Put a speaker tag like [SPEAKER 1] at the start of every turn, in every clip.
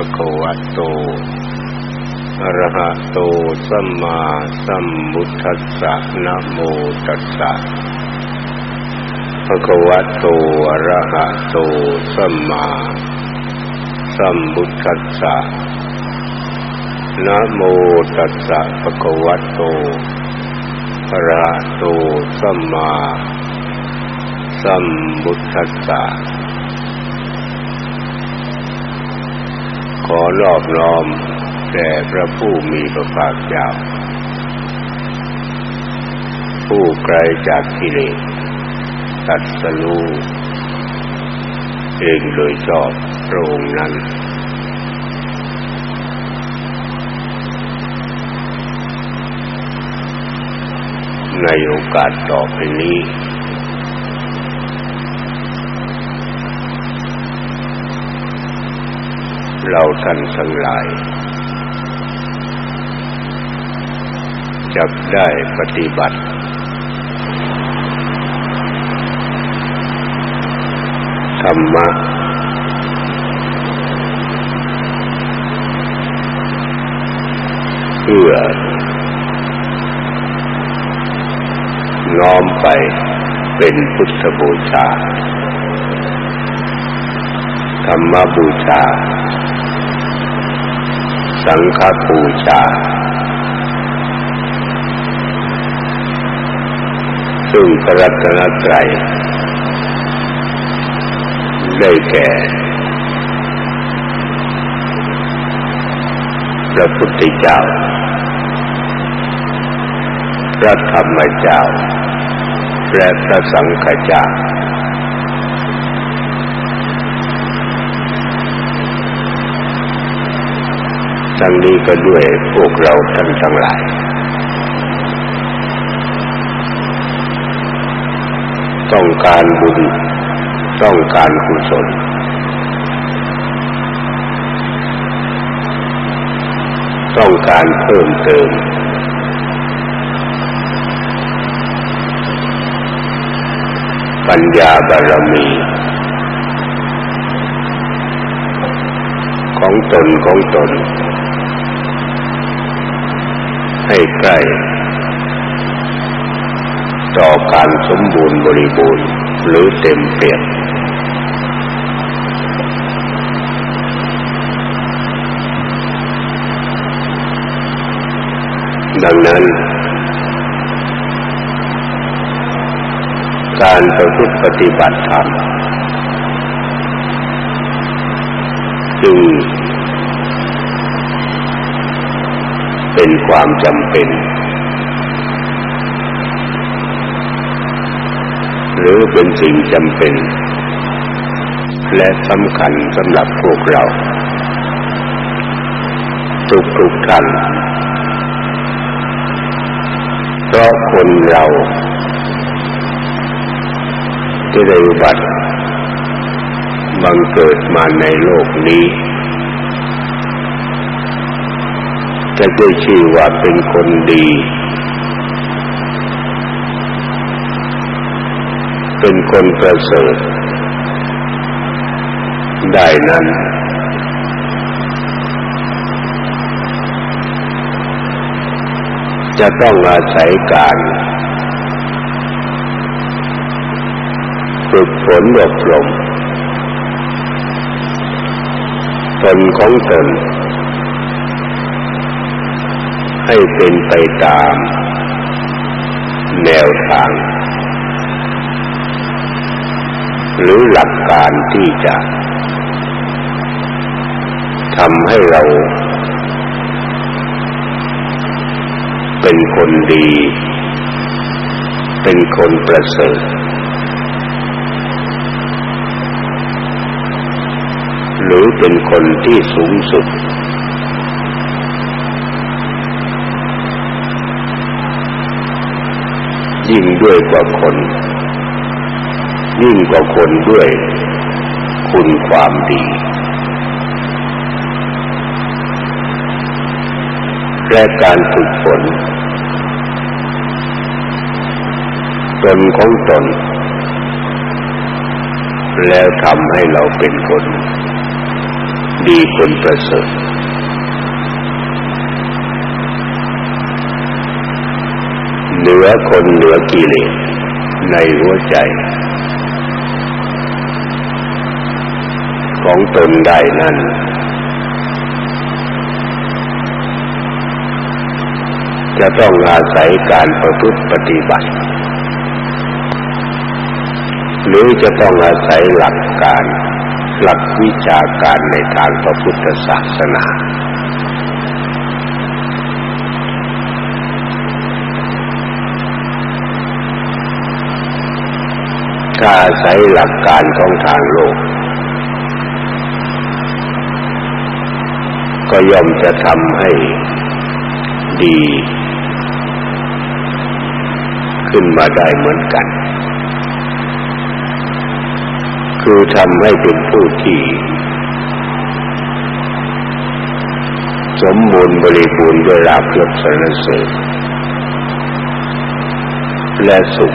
[SPEAKER 1] ะคะวะโตอะระหะโตสัมมาสัมพุทธัสสะนะโมตัสสะภะคะวะโตอะระหะโตสัมมาสัมพุทธัสสะนะโมตัสสะภะคะวะโตอะระหะโตสัมมาสัมพุทธัสสะข อรอบน้อมแด่พระผู้มีพระภาคเจ้า ผู้ไกลจากกิเลสตัดสรู้เองโดยชอบพระองค์นั้น ในโอกาสต่อไปนี้ เราท่านทั้งหลายจะได้ปฏิบัติ ธรรมะ เพื่อน้อมไปเป็นพุทธบูชา ธรรมบูชา สังฆบูชา ซึ่งพระรัตนตรัยได้แก่พระพุทธเจ้า พระธรรมเจ้า และพระสังฆเจ้า ทั้งนี้ก็ด้วยพวกเราท่านทั้งหลาย ต้องการบุญ ต้องการกุศลต้องการเพิ่มเติม ปัญญาบารมี ของตนของตน ให้ใกล้ต่อการสมบูรณ์บริบูรณ์หรือเต็มเปี่ยมดังนั้น การประพฤติปฏิบัติธรรมจึง เป็นความจำเป็น หรือเป็นสิ่งจำเป็น และสำคัญสำหรับพวกเรา ทุกๆท่านเพราะคนเราที่ได้อุบัติบังเกิดมาในโลกนี้ จะได้ชื่อว่าเป็นคนดี เป็นคนประเสริฐได้นั้น จะต้องอาศัยการฝึกฝนอบรมตนของตน ให้เป็นไปตาม แนวทาง หรือหลักการที่จะทำให้เรา เป็นคนดี เป็นคนประเสริฐ หรือเป็นคนที่สูงสุด ยิ่งด้วยกว่าคน ยิ่งกว่าคนด้วย คุณความดี และการฝึกฝนตนของตน แล้วทำให้เราเป็นคน ดีคนประเสริฐ เหนือคนเหนือกิเลสในหัวใจ ของตนได้นั้นจะต้องอาศัยการประพฤติปฏิบัติ หรือจะต้องอาศัยหลักการ หลักวิชาการในทางพระพุทธศาสนา ถ้าอาศัยหลักการของทางโลก ก็ย่อมจะทำให้ดี ขึ้นมาได้เหมือนกัน คือทำให้เป็นผู้ที่สมบูรณ์บริบูรณ์ด้วยราบยศสรรเสริญและสุข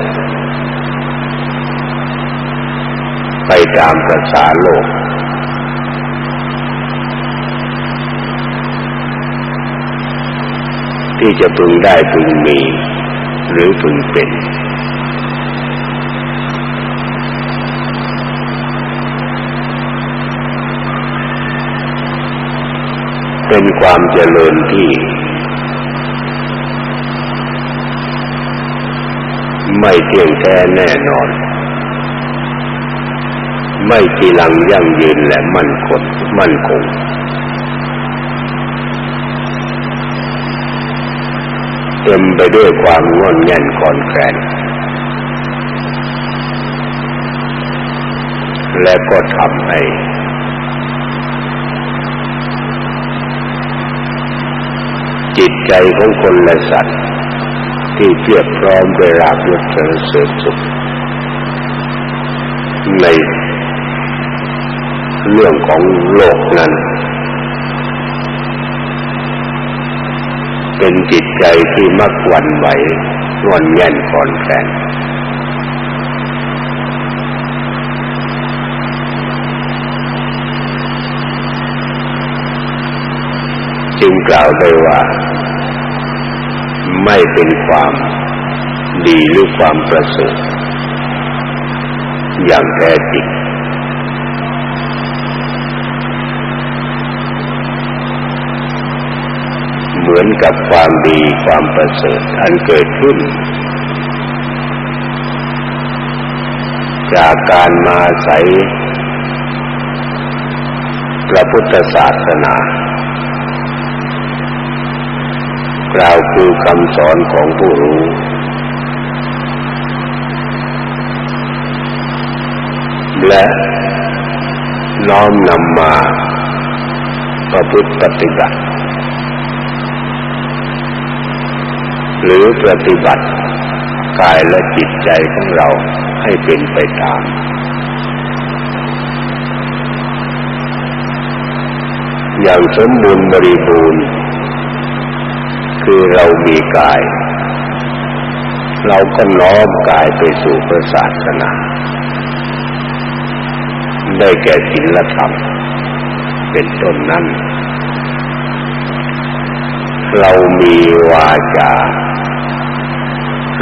[SPEAKER 1] ไปตามประสาโลก ที่จะพึงได้พึงมี หรือพึงเป็น เป็นความเจริญที่ไม่เที่ยงแท้แน่นอน ไม่กีรังยั่งยืนและมั่นคงมั่นคง เต็มไปด้วยความงอนแง่นคอนแคลนและก็ทำให้จิตใจของคนและสัตว์ ที่เพียบพร้อมด้วยราบยศเสริญสุขใน เรื่องของโลกนั้น เป็นจิตใจที่มักหวั่นไหวงอนแง่นคอนแคลนจึงกล่าวได้ว่า ไม่เป็นความดีหรือความประเสริฐอย่างแท้จริงเห มือนกับความดีความประเสริฐอันเกิดขึ้น จากการมาใส่พระพุทธศาสนากล่าวคือคำสอนของผู้รู้ และน้อมนำมาประพฤติปฏิบัติ หรือปฏิบัติกายและจิตใจของเราให้เป็นไปตาม อย่างสมบูรณ์บริบูรณ์ คือเรามีกาย เราก็น้อมกายไปสู่พระศาสนา ได้แก่ศีลธรรม เป็นต้นนั้น เรามีวาจา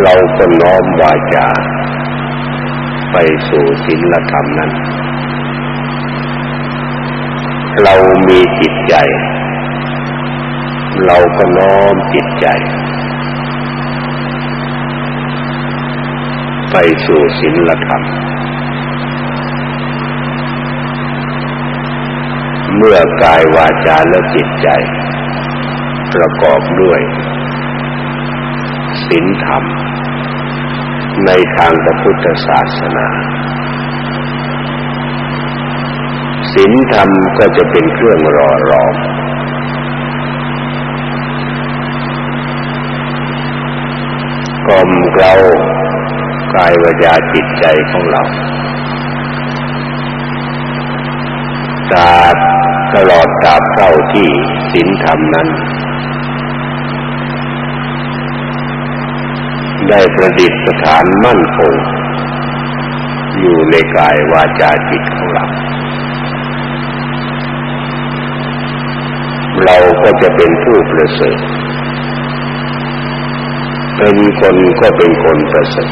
[SPEAKER 1] เราก็น้อมวาจาไปสู่ศีลธรรมนั้น เรามีจิตใจ เราก็น้อมจิตใจ ไปสู่ศีลธรรม เมื่อกายวาจาและจิตใจ ประกอบด้วย ศีลธรรม ในทางพระพุทธศาสนาศีลธรรมก็จะเป็นเครื่องรอรอมกลมเกลากายวาจาจิตใจของเราตราบตลอดตราบเท่าที่ศีลธรรมนั้น ได้ประดิษฐานมั่นคง อยู่ในกายวาจาจิตของเรา เราก็จะเป็นผู้ประเสริฐเป็นคนก็เป็นคนประเสริฐ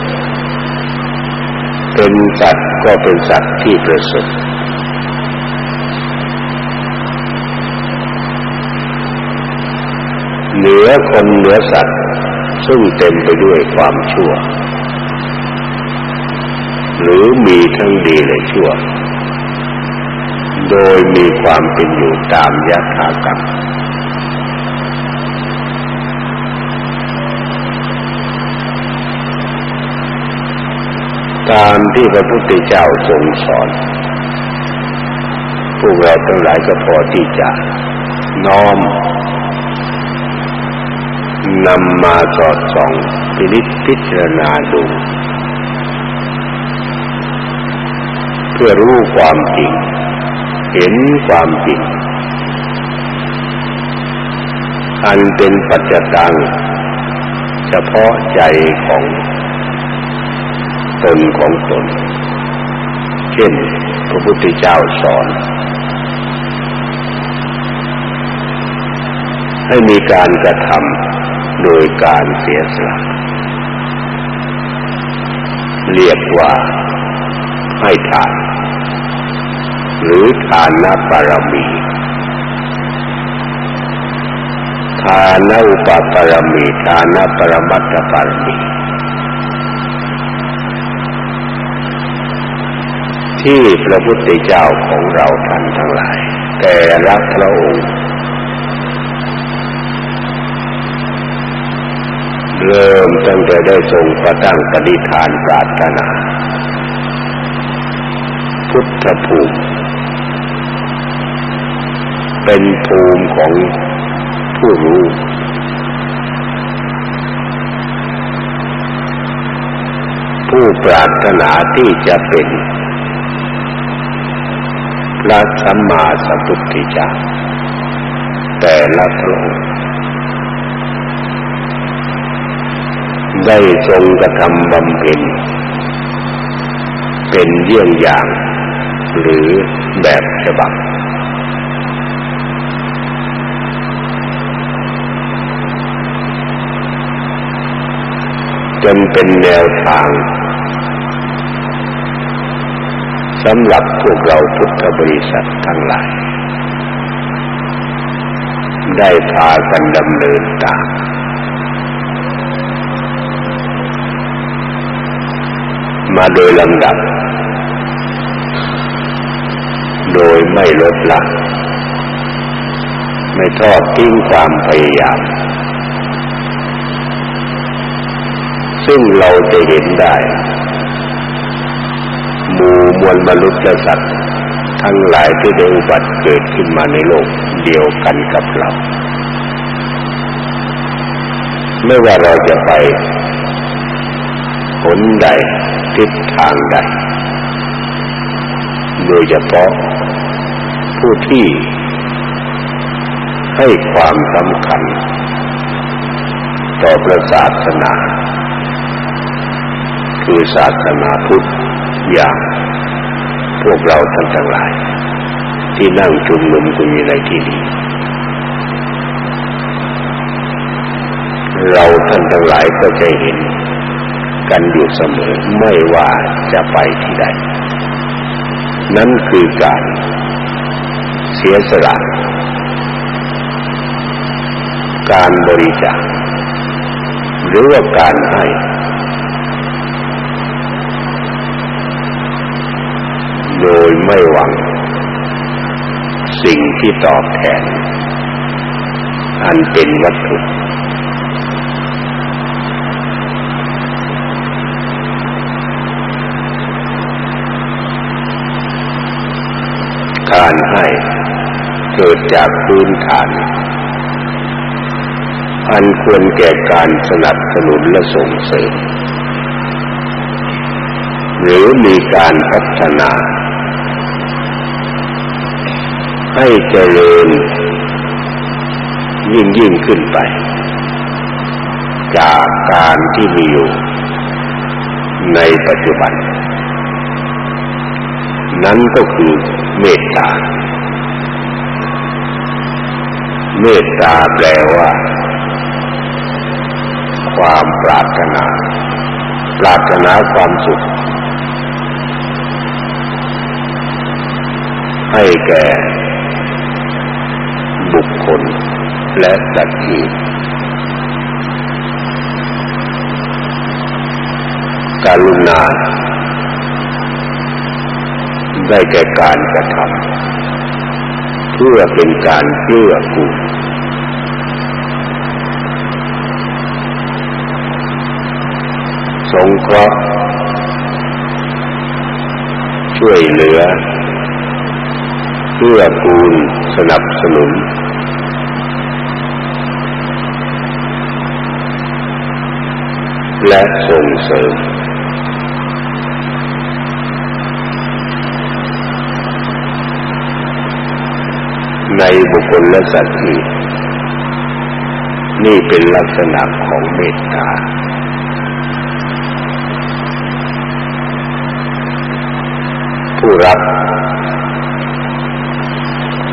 [SPEAKER 1] เป็นสัตว์ก็เป็นสัตว์ที่ประเสริฐเหนือคนเหนือสัตว์ ซึ่งเต็มไปด้วยความชั่ว หรือมีทั้งดีและชั่ว โดยมีความเป็นอยู่ตามยถากรรมตามที่พระพุทธเจ้าทรงสอน พวกเราทั้งหลายก็พอที่จะน้อม นำมาสอดส่องพินิจพิจารณาดู เพื่อรู้ความจริง เห็นความจริง อันเป็นปัจจตัง เฉพาะใจของตนของตน เช่น พระพุทธเจ้าสอน ให้มีการกระทำ โดยการเสียสละเรียกว่าให้ทาน หรือทานนบารมีทานอุปปารมีทานปรมัตถปารมี ที่พระพุทธเจ้าของเราท่านทั้งหลาย แต่ละพระองค์ เริ่มตั้งแต่ได้ทรงประตั้งปณิธานปรารถนา พุทธภูมิ เป็นภูมิของผู้รู้ผู้ปรารถนาที่จะเป็นพระสัมมาสัมพุทธเจ้าแต่ละพระองค์ ได้ทรงกระทำบำเพ็ญเป็นเยี่ยงอย่าง หรือแบบฉบับ จนเป็นแนวทางสำหรับพวกเราพุทธบริษัททั้งหลาย ได้พากันดำเนินตาม มาโดยลำดับ โดยไม่ลดละ ไม่ทอดทิ้งความพยายาม ซึ่งเราจะเห็นได้ หมู่มวลมนุษย์สัตว์ทั้งหลายที่ได้อุบัติเกิดขึ้นมาในโลกเดียวกันกับเรา ไม่ว่าเราจะไปผลใด ทิศทางใด โดยเฉพาะผู้ที่ให้ความสำคัญ ต่อพระศาสนา คือศาสนาพุทธอย่างพวกเราท่านทั้งหลาย ที่นั่งชุมนุมกันอยู่ในที่นี้เราท่านทั้งหลายก็จะเห็น กันอยู่เสมอไม่ว่าจะไปที่ใด นั่นคือการเสียสละการบริจาคหรือว่าการให้โดยไม่หวัง สิ่งที่ตอบแทน อันเป็นวัตถุ การให้ เกิดจากพื้นฐาน อันควรแก่การสนับสนุนและส่งเสริม หรือมีการพัฒนา ให้เจริญยิ่งยิ่งขึ้นไป จากการที่มีอยู่ในปัจจุบัน นั้นก็คือ เมตตา เมตตาแปลว่า ความปรารถนา ปรารถนาความสุข ให้แก่ บุคคลและสัตว์อื่นการุณา ได้แก่การกระทำเพื่อเป็นการเพื่อกูลสงเคราะห์ช่วยเหลือเพื่อกูลสนับสนุน และส่งเสริม ในบุคคลและสัตว์อื่นนี่เป็นลักษณะของเมตตา ผู้รับ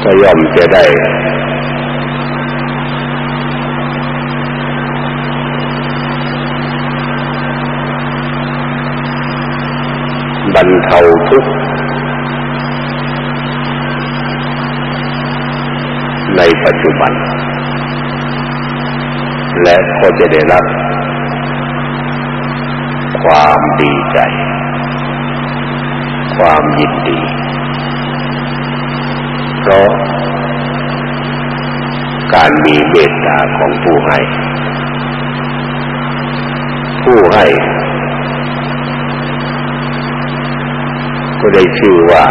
[SPEAKER 1] ก็ย่อมจะได้ บรรเทาทุกข์ ในปัจจุบัน และก็จะได้รับ ความดีใจ ความยินดี เพราะ การมีเมตตาของผู้ให้ ผู้ให้ ก็ได้ชื่อว่า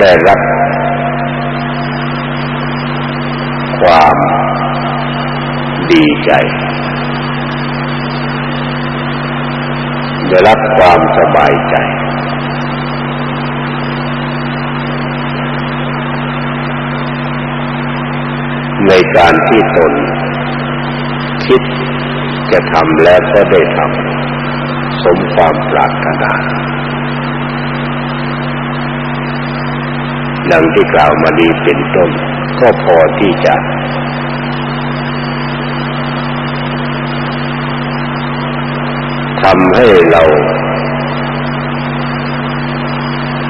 [SPEAKER 1] ได้รับ ความดีใจ ได้รับความสบายใจ ในการที่ตน คิดจะทำแล้วก็ได้ทำสมความปรารถนาดังที่กล่าวมาดีเป็นต้น ก็พอที่จะ ทำให้เรา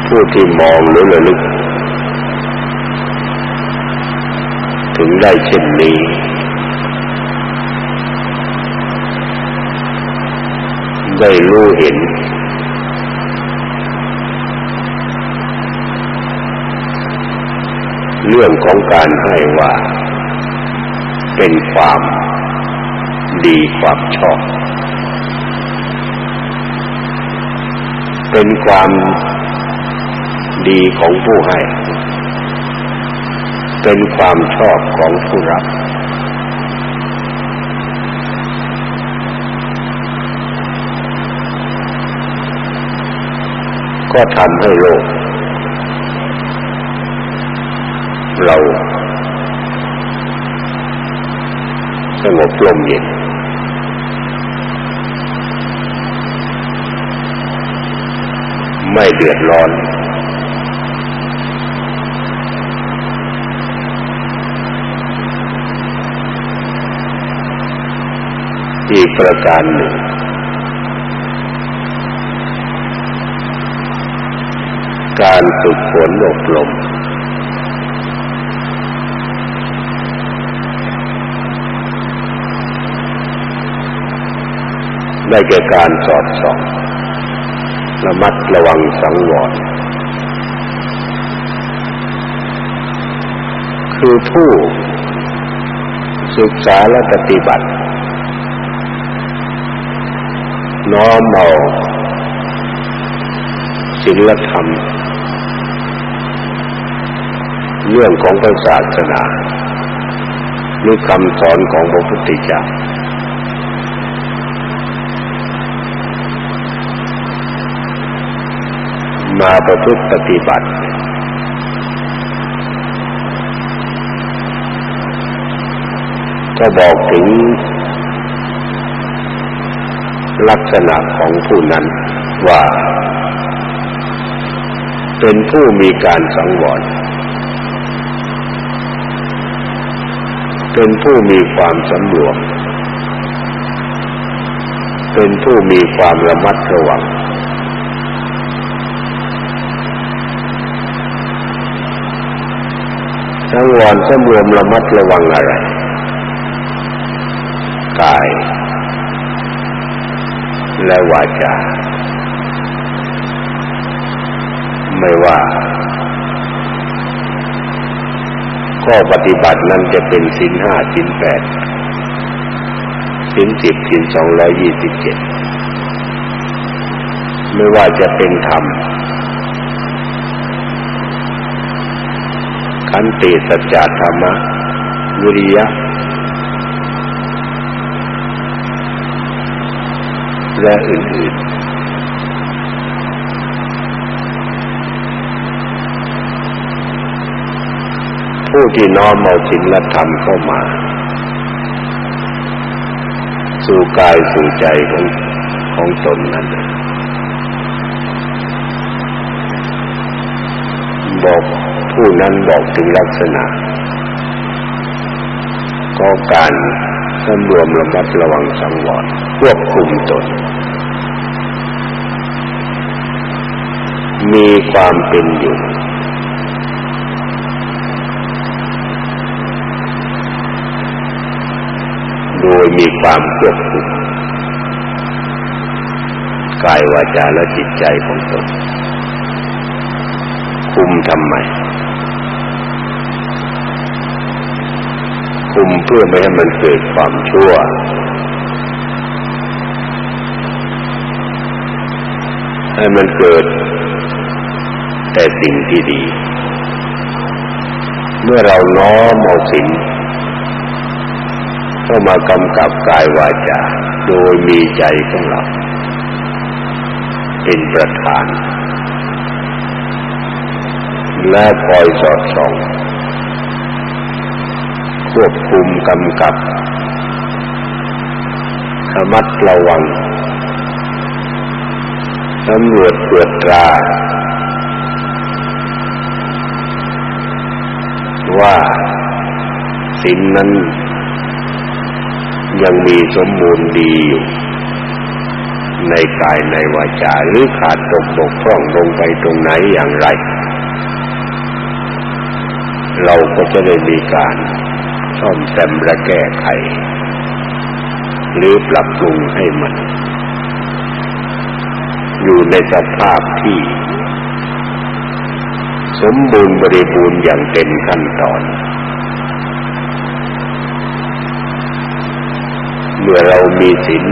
[SPEAKER 1] ผู้ที่มองหรือระลึก ถึงได้เช่นนี้ ได้รู้เห็น เรื่องของการให้ว่า เป็นความดีความชอบ เป็นความดีของผู้ให้ เป็นความชอบของผู้รับ ก็ทำให้โลก เราสงบลมเย็น ไม่เดือดร้อน อีกประการหนึ่ง การฝึกฝนอบรมได้แก่การสอดส่อง ระมัดระวังสังวร คือผู้ศึกษาและปฏิบัติ น้อมเอาศีลธรรม เรื่องของพระศาสนาหรือคำสอนของพระพุทธเจ้า มาประพฤติปฏิบัติ ก็บอกถึง ลักษณะของผู้นั้นว่า เป็นผู้มีการสังวร เป็นผู้มีความสำรวมเป็นผู้มีความระมัดระวัง สังวรสำรวมระมัดระวังอะไรกาย และวาจา ไม่ว่าข้อปฏิบัตินั้นจะเป็นสินห้าสินแปดสินสิบสินสองร้อยยี่สิบเจ็ดไม่ว่าจะเป็นธรรมขั นติสัจจธรรมะวิริยะ และอื่น ๆ ผู้ที่น้อมเอาศีลธรรมเข้ามา สู่กายสู่ใจของของตนนั้นบอก ผู้นั้นบอกถึงลักษณะก็การสำรวมระมัดระวังสังวรควบคุมตน มีความเป็นอยู่ โดยมีความควบคุมกายวาจาและจิตใจของตนคุมทำไม คุมเพื่อไม่ให้มันเกิดความชั่ว ให้มันเกิด แต่สิ่งที่ดี เมื่อเราน้อมเอาสิ่งเข้ามากำกับกายวาจาโดยมีใจของเราเป็นประธาน และคอยสอดส่อง ควบคุมกำกับขมัดระวังสำรวจตรวจตรา ว่าสิ่งนั้นยังมีสมบูรณ์ดีอยู่ในกายในวาจาหรือขาดตกบกพร่องลงไปตรงไหนอย่างไร เราก็จะได้มีการ ซ่อมแซมและแก้ไข หรือปรับปรุงให้มัน อยู่ในสภาพที่ สมบูรณ์บริบูรณ์อย่างเต็มขั้นตอน เมื่อเรามีศีล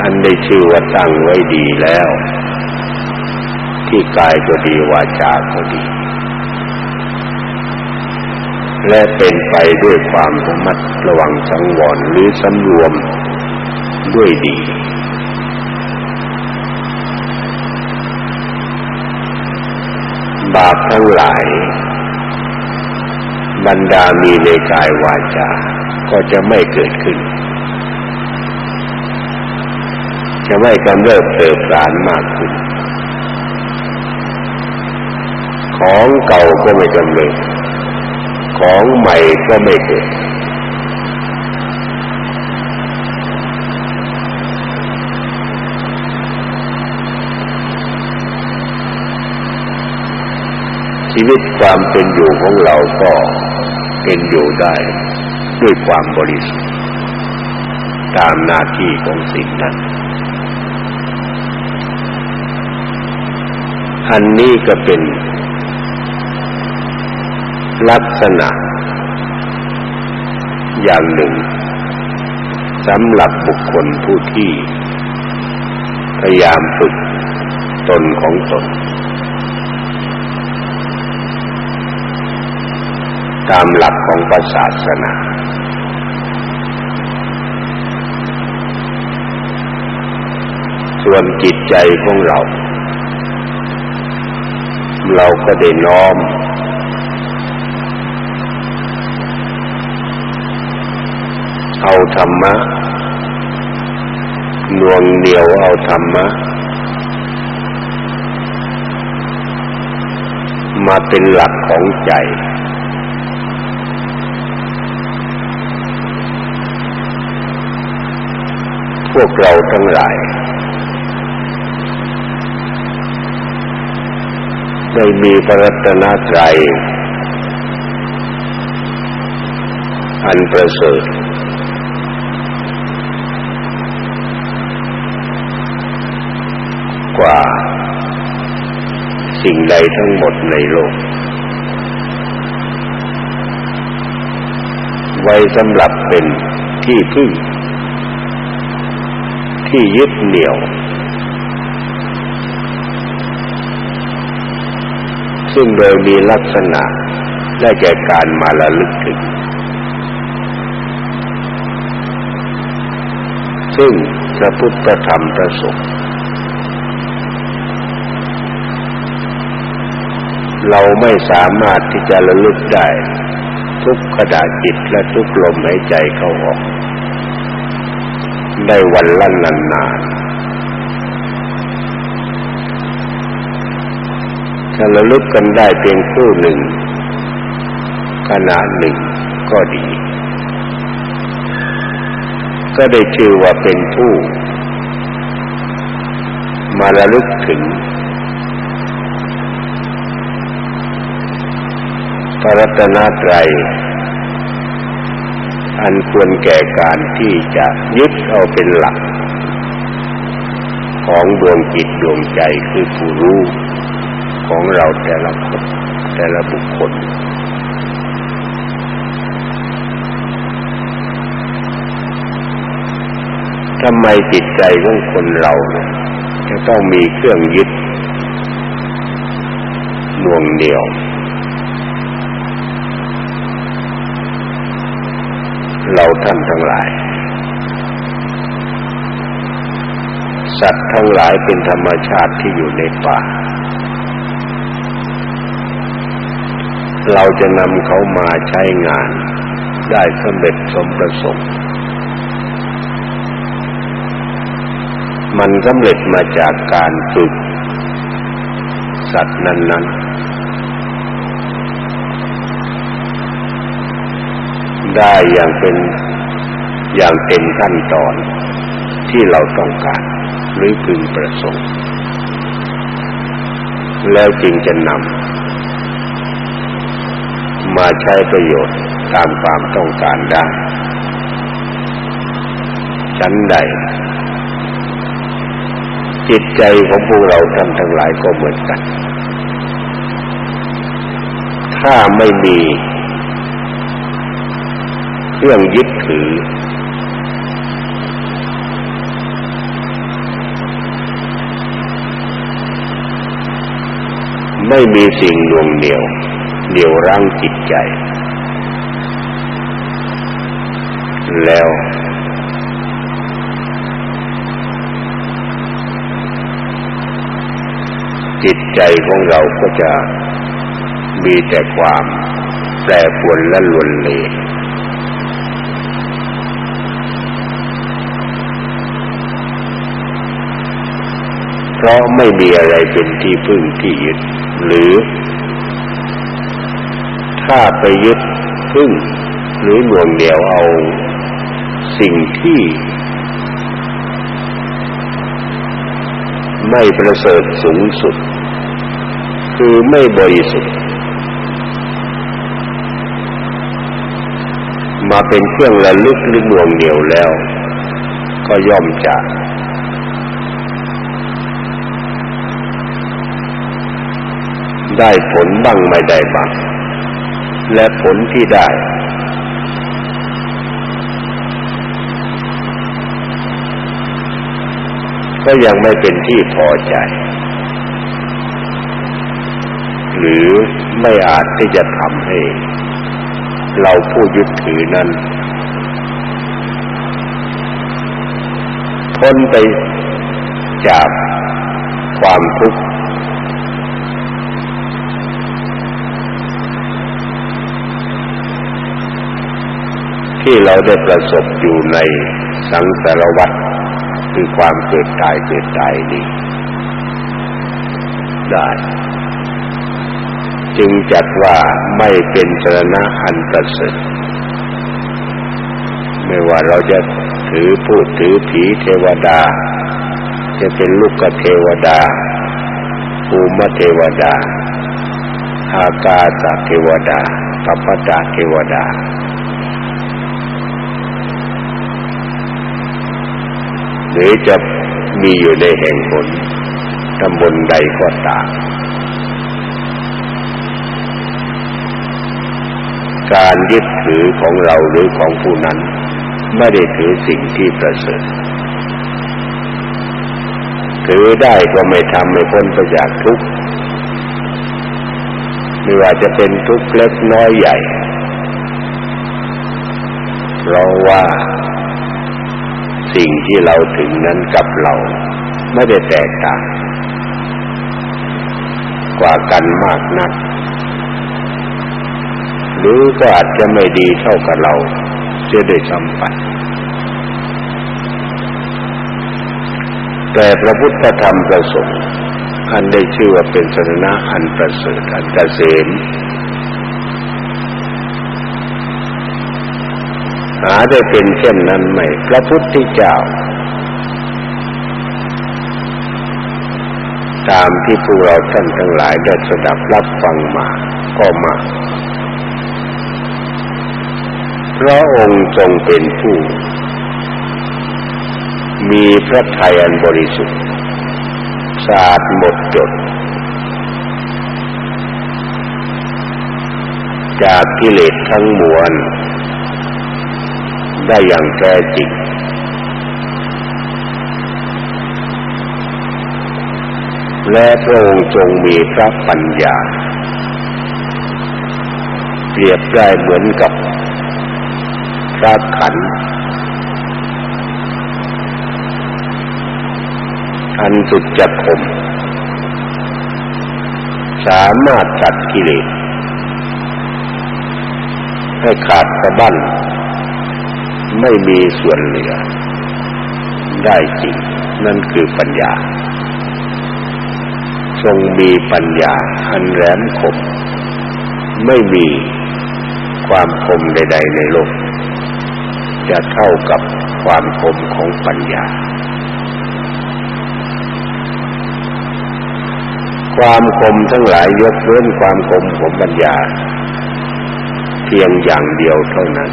[SPEAKER 1] อันได้ชื่อว่าตั้งไว้ดีแล้ว ที่กายก็ดีวาจาก็ดี และเป็นไปด้วยความระมัดระวังสังวรหรือสำรวมด้วยดี บาปทั้งหลาย บรรดามีในกายวาจาก็จะไม่เกิดขึ้น จะไม่กำเริบเติบรานมากขึ้น ของเก่าก็ไม่กำเริบ ของใหม่ก็ไม่เกิดชีวิตความเป็นอยู่ของเราก็เป็นอยู่ได้ด้วยความบริสุทธิ์ตามหน้าที่ของสิ่งนั้น อันนี้ก็เป็น ลักษณะ อย่างหนึ่งสำหรับบุคคลผู้ที่ พยายามฝึกตนของตน ตามหลักของศาสนา ส่วนจิตใจของเรา เราก็ได้น้อม เอาธรรมะนวงเหนียวเอาธรรมะ มาเป็นหลักของใจ พวกเราทั้งหลาย ได้มีพระรัตนตรัยอันประเสริฐ สิ่งใดทั้งหมดในโลก ไว้สำหรับเป็นที่พึ่ง ที่ยึดเหนี่ยว ซึ่งโดยมีลักษณะได้แก่การมาระลึกถึง ซึ่งพระพุทธธรรมประสงค์ เราไม่สามารถที่จะระลึกได้ ทุกขณะจิตและทุกลมหายใจเข้าออก ได้วันละนานนานถ้าระลึกกันได้เพียงคู่หนึ่งขณะหนึ่งก็ดี ก็ได้ชื่อว่าเป็นผู้ มาระลึกถึง พระรัตนตรัย อันควรแก่การที่จะยึดเอาเป็นหลัก ของดวงจิตดวงใจคือผู้รู้ของเราแต่ละคนแต่ละบุคคล ทำไมจิตใจของคนเราจะต้องมีเครื่องยึดดวงเดี่ยว เราท่านทั้งหลาย สัตว์ทั้งหลายเป็นธรรมชาติที่อยู่ในป่า เราจะนำเขามาใช้งานได้สำเร็จสมประสงค์ มันสำเร็จมาจากการฝึก สัตว์นั้นๆ ได้อย่างเป็นอย่างเต็มขั้นตอนที่เราต้องการหรือพึงประสงค์ แล้วจึงจะนำมาใช้ประโยชน์ตามความต้องการได้ชั้นใด จิตใจของพวกเราท่านทั้งหลายก็เหมือนกัน ถ้าไม่มี เครื่องยึดถือ ไม่มีสิ่งดวงเหนียวเหนียวรั้งจิตใจ แล้ว จิตใจของเราก็จะมีแต่ความแปรปรวนและลวนเล เพราะไม่มีอะไรเป็นที่พึ่งที่ยึด หรือ ถ้าไปยึดพึ่ง หรือหน่วงเหนียวเอา สิ่งที่ไม่ประเสริฐสูงสุด คือไม่บริสุทธิ์ มาเป็นเครื่องระลึกหรือหน่วงเหนียวแล้ว ก็ย่อมจะ ได้ผลบ้างไม่ได้บ้าง และผลที่ได้ ก็ยังไม่เป็นที่พอใจ หรือไม่อาจที่จะทำให้ เราผู้ยึดถือนั้นพ้นไปจากความทุกข์ ที่เราได้ประสบอยู่ในสังสารวัฏคือความเกิดตายเกิดตายนี้ได้ จึงจัดว่าไม่เป็นสรณะอันประเสริฐไม่ว่าเราจะถือพูดถือผีเทวดา จะเป็นลูกกเทวดาภูมิเทวดา อากาศเทวดาปัปปะเทวดา หรือจะมีอยู่ในแห่งหนตำบลใดก็ตามการยึดถือของเราหรือของผู้นั้น ไม่ได้ถือสิ่งที่ประเสริฐถือได้ก็ไม่ทำให้พ้นไปจากทุกข์ไม่ว่าจะเป็นทุกข์เล็กน้อยใหญ่เราว่า สิ่งที่เราถึงนั้นกับเรา ไม่ได้แตกต่างกว่ากันมากนัก หรือก็อาจจะไม่ดีเท่ากับเราจะได้สัมผัสแต่พระพุทธธรรมประสงค์อันได้ชื่อว่าเป็นสนะอันประเสริฐอันเกษมหาได้เป็นเช่นนั้นไหมพระพุทธเจ้า ตามที่พวกเราท่านทั้งหลายได้สดับรับฟังมาก็มาพระองค์ทรงเป็นผู้ มีพระทัยอันบริสุทธิ์สะอาดหมดจด จากกิเลสทั้งมวล ได้อย่างแท้จริงและพระองค์ทรงมีพระปัญญา เปรียบได้เหมือนกับพระขัน อันสุดจะคม สามารถตัดกิเลสให้ขาดสะบั้น ไม่มีส่วนเหลือ ได้จริง นั่นคือปัญญา ทรงมีปัญญาอันแหลมคม ไม่มีความคมใด ๆ ในโลก จะเท่ากับความคมของปัญญา ความคมทั้งหลายยกเว้นความคมของปัญญา เพียงอย่างเดียวเท่านั้น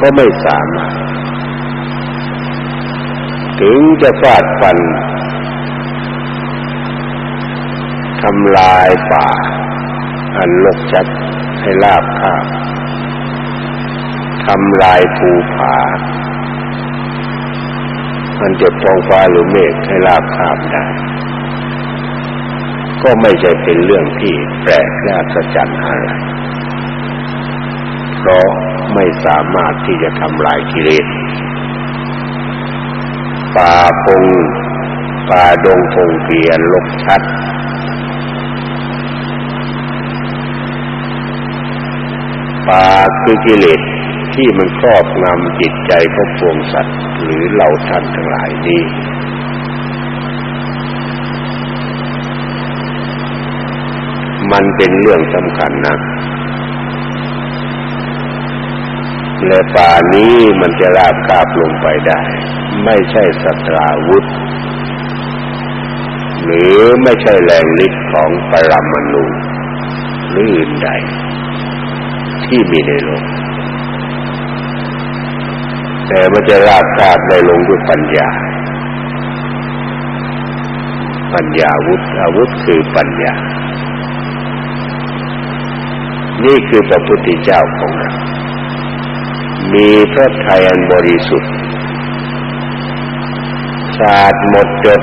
[SPEAKER 1] ก็ไม่สามารถ ถึงจะฟาดฟันทำลายป่า อันลกชัดให้ลาบคาบทำลายภูผามันจดท้องฟ้าหรือเมฆให้ลาบคาบได้ ก็ไม่ใช่เป็นเรื่องที่แปลกและอัศจอะไรเพราะ ไม่สามารถที่จะทำลายกิเลสป่าพงป่าดงพงเปียนลกชัด ป่าคือกิเลสที่มันครอบงำจิตใจของพวงสัตว์หรือเหล่าท่านทั้งหลายนี้มันเป็นเรื่องสำคัญนะ และป่านี้มันจะราบคาบลงไปได้ ไม่ใช่สัตราวุธ หรือไม่ใช่แรงฤทธิ์ของปรมาณูหรืออื่นใด ที่มีในโลก แต่มันจะราบคาบได้ลงด้วยปัญญา ปัญญาวุธอาวุธคือปัญญา นี่คือพระพุทธเจ้าของเรา มีพระทัยอันบริสุทธิ์สะอาดหมดจด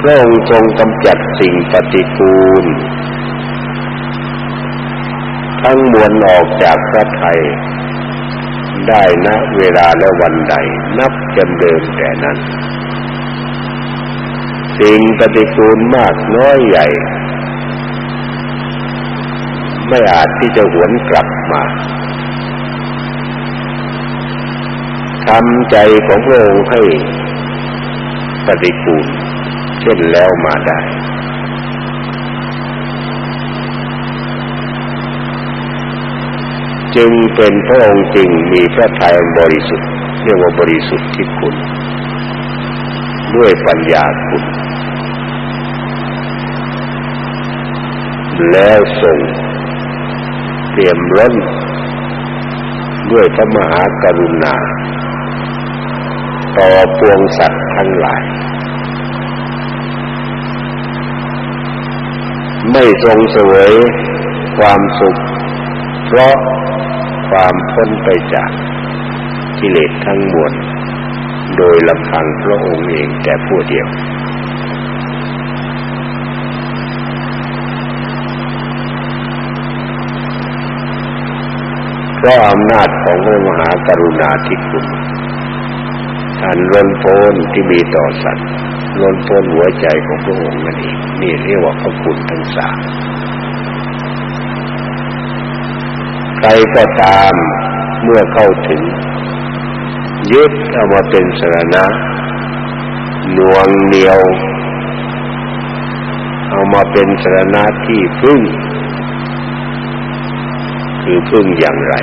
[SPEAKER 1] พระองค์ทรงกำจัดสิ่งปฏิกูล ทั้งมวลออกจากพระไทยได้ณเวลาและวันใดนับจำเดิมแต่นั้น สิ่งปฏิกูลมากน้อยใหญ่ ไม่อาจที่จะหวนกลับมาทำใจของพระองค์ให้ปฏิกูลเช่นแล้วมาได้ จึงเป็นพระองค์จึงมีพระทัยบริสุทธิ์เรียกว่าบริสุทธิ์ที่คุณ ด้วยปัญญาคุณ แล้วทรง เตรียมร้นด้วยพระมหากรุณา ต่อปวงสัตว์ทั้งหลาย ไม่ทรงเสวยความสุข เพราะความพ้นไปจากกิเลสทั้งมวลโดยลำพังพระองค์เองแต่ผู้เดียว เพราะอำนาจของพระมหากรุณาธิคุณอันล้นพ้นที่มีต่อสัตว์ล้นพ้นหัวใจของพระองค์นั่นเองนี่เรียกว่าพระคุณทั้งสามใครก็ตามเมื่อเข้าถึง ยึดเอามาเป็นสรณะหน่วงเหนียว เอามาเป็นสรณะที่พึ่ง คือพึ่งอย่างไร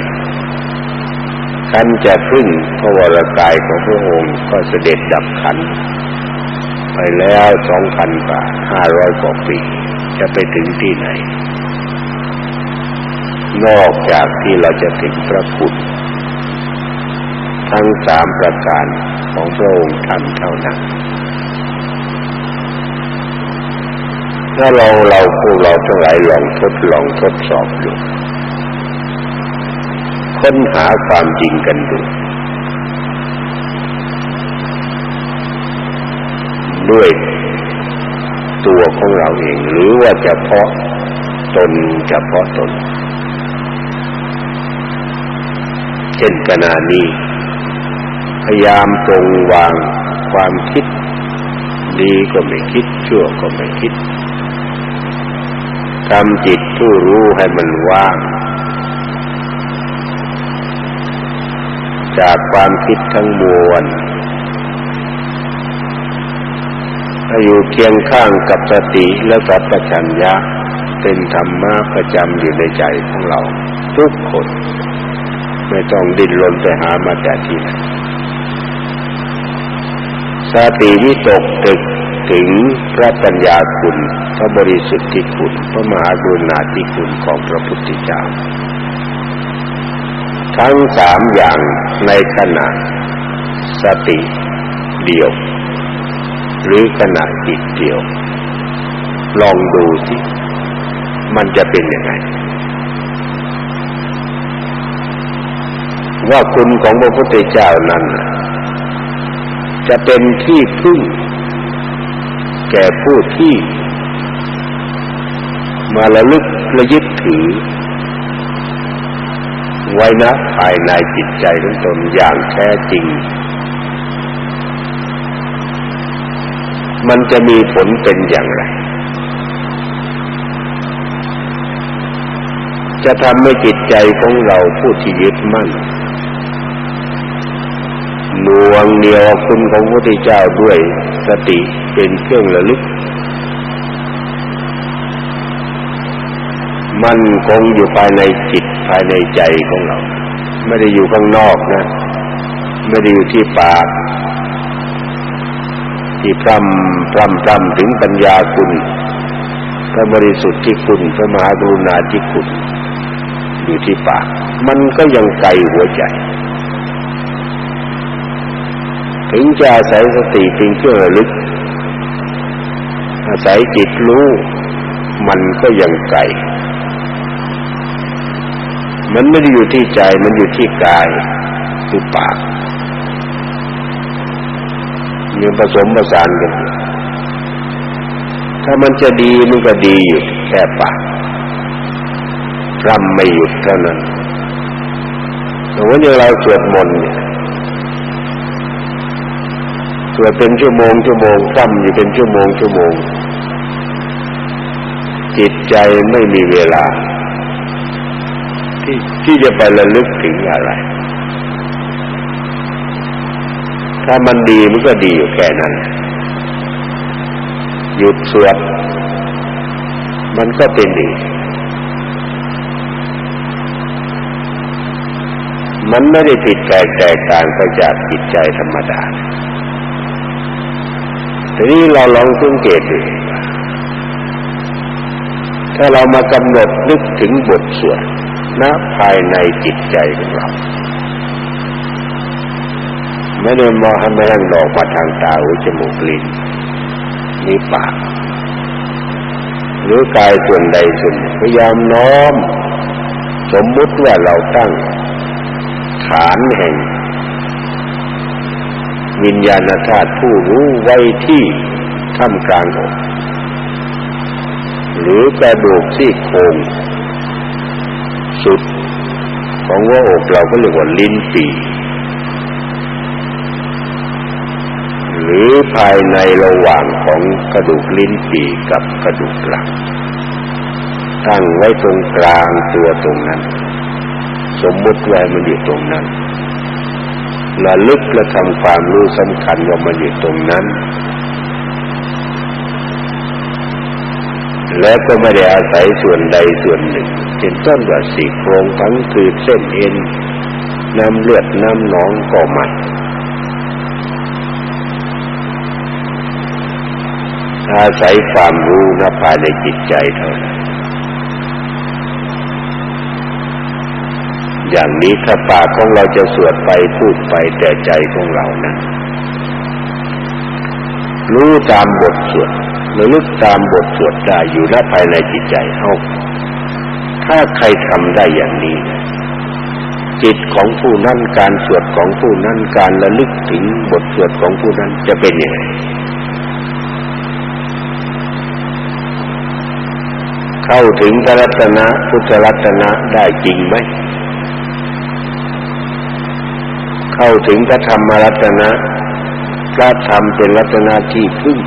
[SPEAKER 1] ขันจะพึ่งพระวรกายของพระองค์ก็เสด็จดับขัน ไปแล้วสองพันกว่าห้าร้อยกว่าปี จะไปถึงที่ไหน นอกจากที่เราจะถึงพระคุณทั้งสามประการของพระองค์ทำเท่านั้นถ้าเราเราพวกเราทั้งหลายลองทดลองทดสอบดู ค้นหาความจริงกันดู ด้วยตัวของเราเอง หรือว่าเฉพาะตนเฉพาะตน เช่นขณะนี้ พยายามปรงวางความคิด ดีก็ไม่คิด ชั่วก็ไม่คิดทำจิตผู้รู้ให้มันว่าง จากความคิดทั้งมวลถ้อยู่เคียงข้างกับสติและสัพพัญญะเป็นธรรมะประจำอยู่ในใจของเรา ทุกคน ไม่ต้องดิ้นรนไปหามาแต่ที่ไหนสติวิตกตึกถึงพระปัญญาคุณ พระบริสุทธิคุณ พระมหากรุณาธิคุณของพระพุทธเจ้า ทั้งสามอย่างในขณะสติเดียว หรือขณะจิตเดียว ลองดูสิ มันจะเป็นยังไง ว่าคุณของพระพุทธเจ้านั้น จะเป็นที่พึ่ง แก่ผู้ที่ มาระลึกระยึดถือ ไว้นะภายในจิตใจของตนอย่างแท้จริง มันจะมีผลเป็นอย่างไร จะทำให้จิตใจของเราผู้ที่ยึดมั่นหน่วงเหนียวคุณของพระพุทธเจ้าด้วยสติเป็นเครื่องระลึก มันคงอยู่ภายในจิตภายในใจของเรา ไม่ได้อยู่ข้างนอกนะ ไม่ได้อยู่ที่ปาก ที่พร่ำพร่ำพร่ำถึงปัญญาคุณ พระบริสุทธิ์ที่คุณพระมหากรุณาธิคุณ อยู่ที่ปาก มันก็ยังไกลหัวใจ ถึงจะอาศัยสติเป็นเครื่องระลึก อาศัยจิตรู้ มันก็ยังไกล มันไม่ได้อยู่ที่ใจมันอยู่ที่กายคือปากมีผสมผสานกัน ถ้ามันจะดีมันก็ดีอยู่แค่ปากรำไม่หยุดเท่านั้นสมมติอย่างเราสวดมนต์เนี่ยวดเป็นชั่วโมงชั่วโมงฟั่มอยู่เป็นชั่วโมงชั่วโมง จิตใจไม่มีเวลา ที่ที่จะไประลึกถึงอะไร ถ้ามันดีมันก็ดีอยู่แค่นั้น หยุดสวดมันก็เป็นดี มันไม่ได้ผิดแปลกแตกต่างไปจากจิตใจธรรมดาทีนี้เราลองสังเกตดูถ้าเรามากำหนดนึกถึงบทสวด ณภายในจิตใจของเรา ไม่ได้มองให้ม่นั่งดอกมาทางตาหูจมูกลิ้นนิ้วปาก หรือกายส่วนใดส่วนพยายามน้อม สมมุติว่าเราตั้งฐานแห่ง วิญญาณธาตุผู้รู้ไว้ที่ท่ามกลางอกหรือกระดูกที่โครง สุด ของหัวอกเราก็เรียกว่าลิ้นปีหรือภายในระหว่างของกระดูกลิ้นปีกับกระดูกหลังตั้งไว้ตรงกลางตัวตรงนั้น สมมุติไว้มันอยู่ตรงนั้นระลึกและทำความรู้สำคัญว่ามันอยู่ตรงนั้น และก็ไม่ได้อาศัยส่วนใดส่วนหนึ่งเป็นต้นว่าสี่โครงทั้งคือเส้นเอ็นน้ำเลือดน้ำหนองก็ไม่อาศัยความรู้นะภายในจิตใจเท่านั้นอย่างนี้ถ้าปากของเราจะสวดไปพูดไปแต่ใจของเรานั้นรู้ตามบทสวด ระลึกตามบทสวดได้อยู่ณภายในจิตใจเฮาถ้าใครทำได้อย่างนี้จิตของผู้นั้นการสวดของผู้นั้นการระลึกถึงบทสวดของผู้นั้นจะเป็นยังไงเข้าถึงพระรัตนะพุทธรัตนะได้จริงไหมเข้าถึงพระธรรมรัตนะพระธรรมเป็นรัตนะที่พึ่ง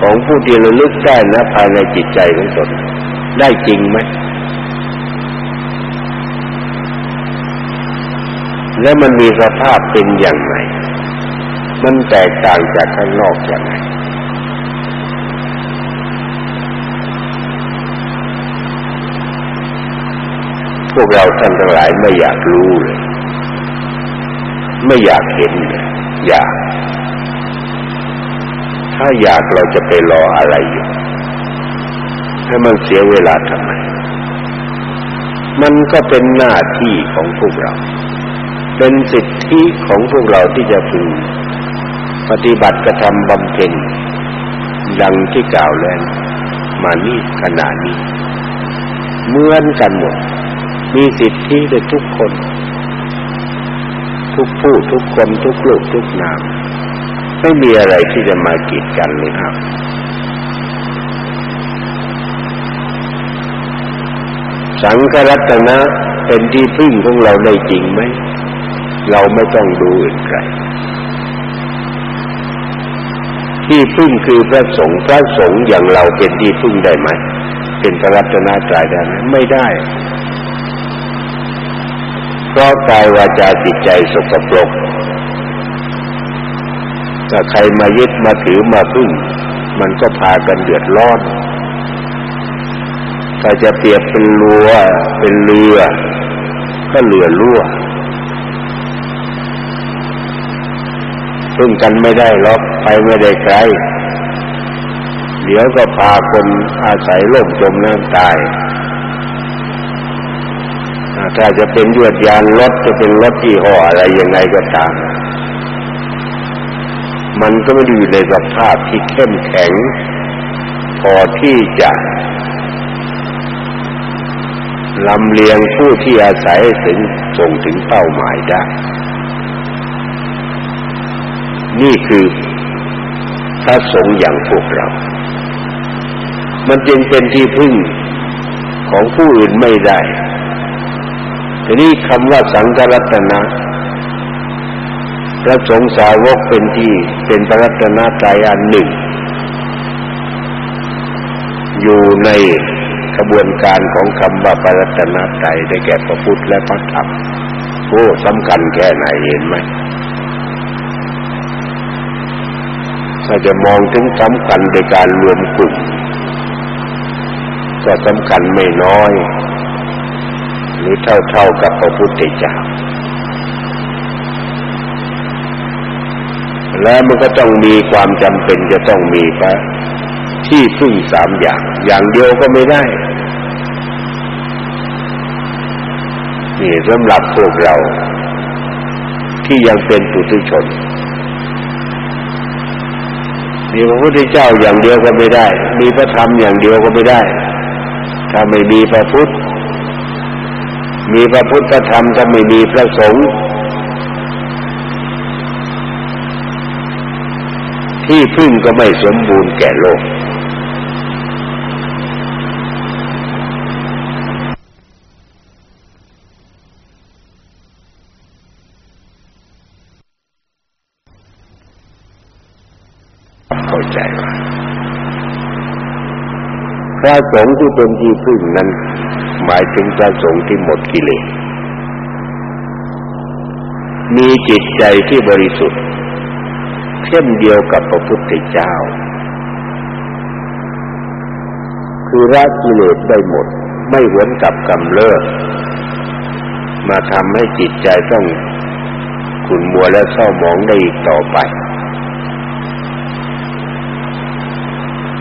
[SPEAKER 1] ของผู้ที่ระลึกได้นะภายในจิตใจของตนได้จริงไหมและมันมีสภาพเป็นอย่างไร มันแตกต่างจากข้างนอกอย่างไร พวกเราท่านทั้งหลายไม่อยากรู้เลย ไม่อยากเห็นอยาก ถ้าอยากเราจะไปรออะไรอยู่ ให้มันเสียเวลาทำไม มันก็เป็นหน้าที่ของพวกเรา เป็นสิทธิของพวกเราที่จะพึงปฏิบัติกระทำบำเพ็ญดังที่กล่าวแล้วมานี่ขณะนี้ เหมือนกันหมด มีสิทธิในทุกคน ทุกผู้ทุกคนทุกลูกทุกนาม ไม่มีอะไรที่จะมากีดกันเลยครับ สังฆรัตนะเป็นที่พึ่งของเราได้จริงไหม เราไม่ต้องดูอื่นใครที่พึ่งคือพระสงฆ์พระสงฆ์อย่างเราเป็นที่พึ่งได้ไหม เป็นพระรัตนตรัยได้ไหมไม่ได้เพราะกายวาจาจิตใจสกปรก ถ้าใครมายึดมาถือมาพึ่ง มันก็พากันเดือดร้อนถ้าจะเปรียบเป็นลัวเป็นเรือ ก็เรือรั่วพึ่งกันไม่ได้หรอกไปไม่ได้ไกลเดี๋ยวก็พาคนอาศัยล่มจมน้ำตายถ้าจะเป็นยวดยานรถจะเป็นรถที่ห่ออะไรยังไงก็ตาม มันก็ไม่ได้อยู่ในสภาพที่เข้มแข็ง พอที่จะลำเลียงผู้ที่อาศัยถึงส่งถึงเป้าหมายได้ นี่คือพระสงฆ์อย่างพวกเรา มันจึงเป็นที่พึ่งของผู้อื่นไม่ได้ทีนี้คำว่าสังฆรัตนะ ระสงฆ์สาวกเป็นที่เป็นพระรัตนตรัยอันหนึ่ง อยู่ในกระบวนการของคำว่าพระรัตนตรัยได้แก่พระพุทธและพระธรรมโอ้สำคัญแค่ไหนเห็นไหมถ้าจะมองถึงสำคัญในการรวมกลุ่มก็สำคัญไม่น้อย หรือเท่าเท่ากับพระพุทธเจ้า แล้วมันก็ต้องมีความจำเป็นจะต้องมีพระที่พึ่งสามอย่าง อย่างเดียวก็ไม่ได้นี่สำหรับพวกเรา ที่ยังเป็นปุถุชนมีพระพุทธเจ้าอย่างเดียวก็ไม่ได้ มีพระธรรมอย่างเดียวก็ไม่ได้ ถ้าไม่มีพระพุทธ มีพระพุทธธรรมก็ไม่มีพระสงฆ์ ที่พึ่งก็ไม่สมบูรณ์แก่โลกพระสงฆ์ที่เป็นที่พึ่งนั้น หมายถึงพระสงฆ์ที่หมดกิเลสมีจิตใจที่บริสุทธิ์ เช่นเดียวกับพระพุทธเจ้า คือละกิเลสได้หมดไม่หวนกลับกำเริบมาทำให้จิตใจต้องขุ่นมัวและเศร้าหมองได้อีกต่อไป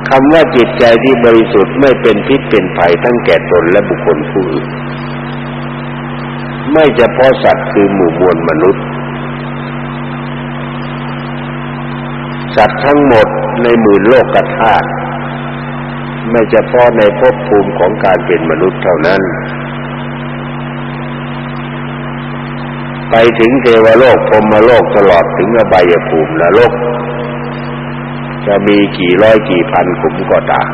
[SPEAKER 1] คำว่าจิตใจที่บริสุทธิ์ไม่เป็นพิษเป็นภัยทั้งแก่ตนและบุคคลผู้อื่น ไม่เฉพาะสัตว์คือหมู่มวลมนุษย์ สัตว์ทั้งหมดในหมื่นโลกกธาตุไม่เฉพาะในภพภูมิของการเป็นมนุษย์เท่านั้น ไปถึงเทวโลกพรมโลกตลอดถึงอบายภูมินรกจะมีกี่ร้อยกี่พันขุมก็ตาม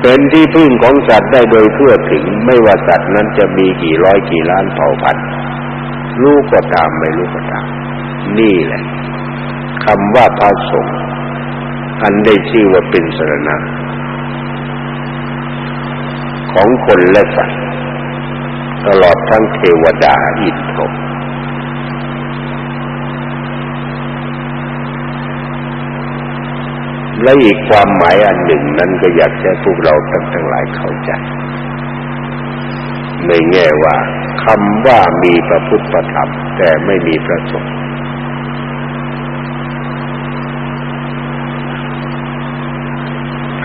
[SPEAKER 1] เป็นที่พึ่งของสัตว์ได้โดยทั่วถึงไม่ว่าสัตว์นั้นจะมีกี่ร้อยกี่ล้านเผ่าพันธุ์ รู้ก็ตามไม่รู้ก็ตาม นี่แหละคำว่าพระสงฆ์อันได้ชื่อว่าเป็นสรณะ ของคนและสัตว์ตลอดทั้งเทวดาอินทร์และอีกความหมายอันหนึ่งนั้นก็อยากให้พวกเราทั้งทั้งหลายเข้าใจ ในแง่ว่า คำว่ามีพระพุทธธรรม แต่ไม่มีพระสงฆ์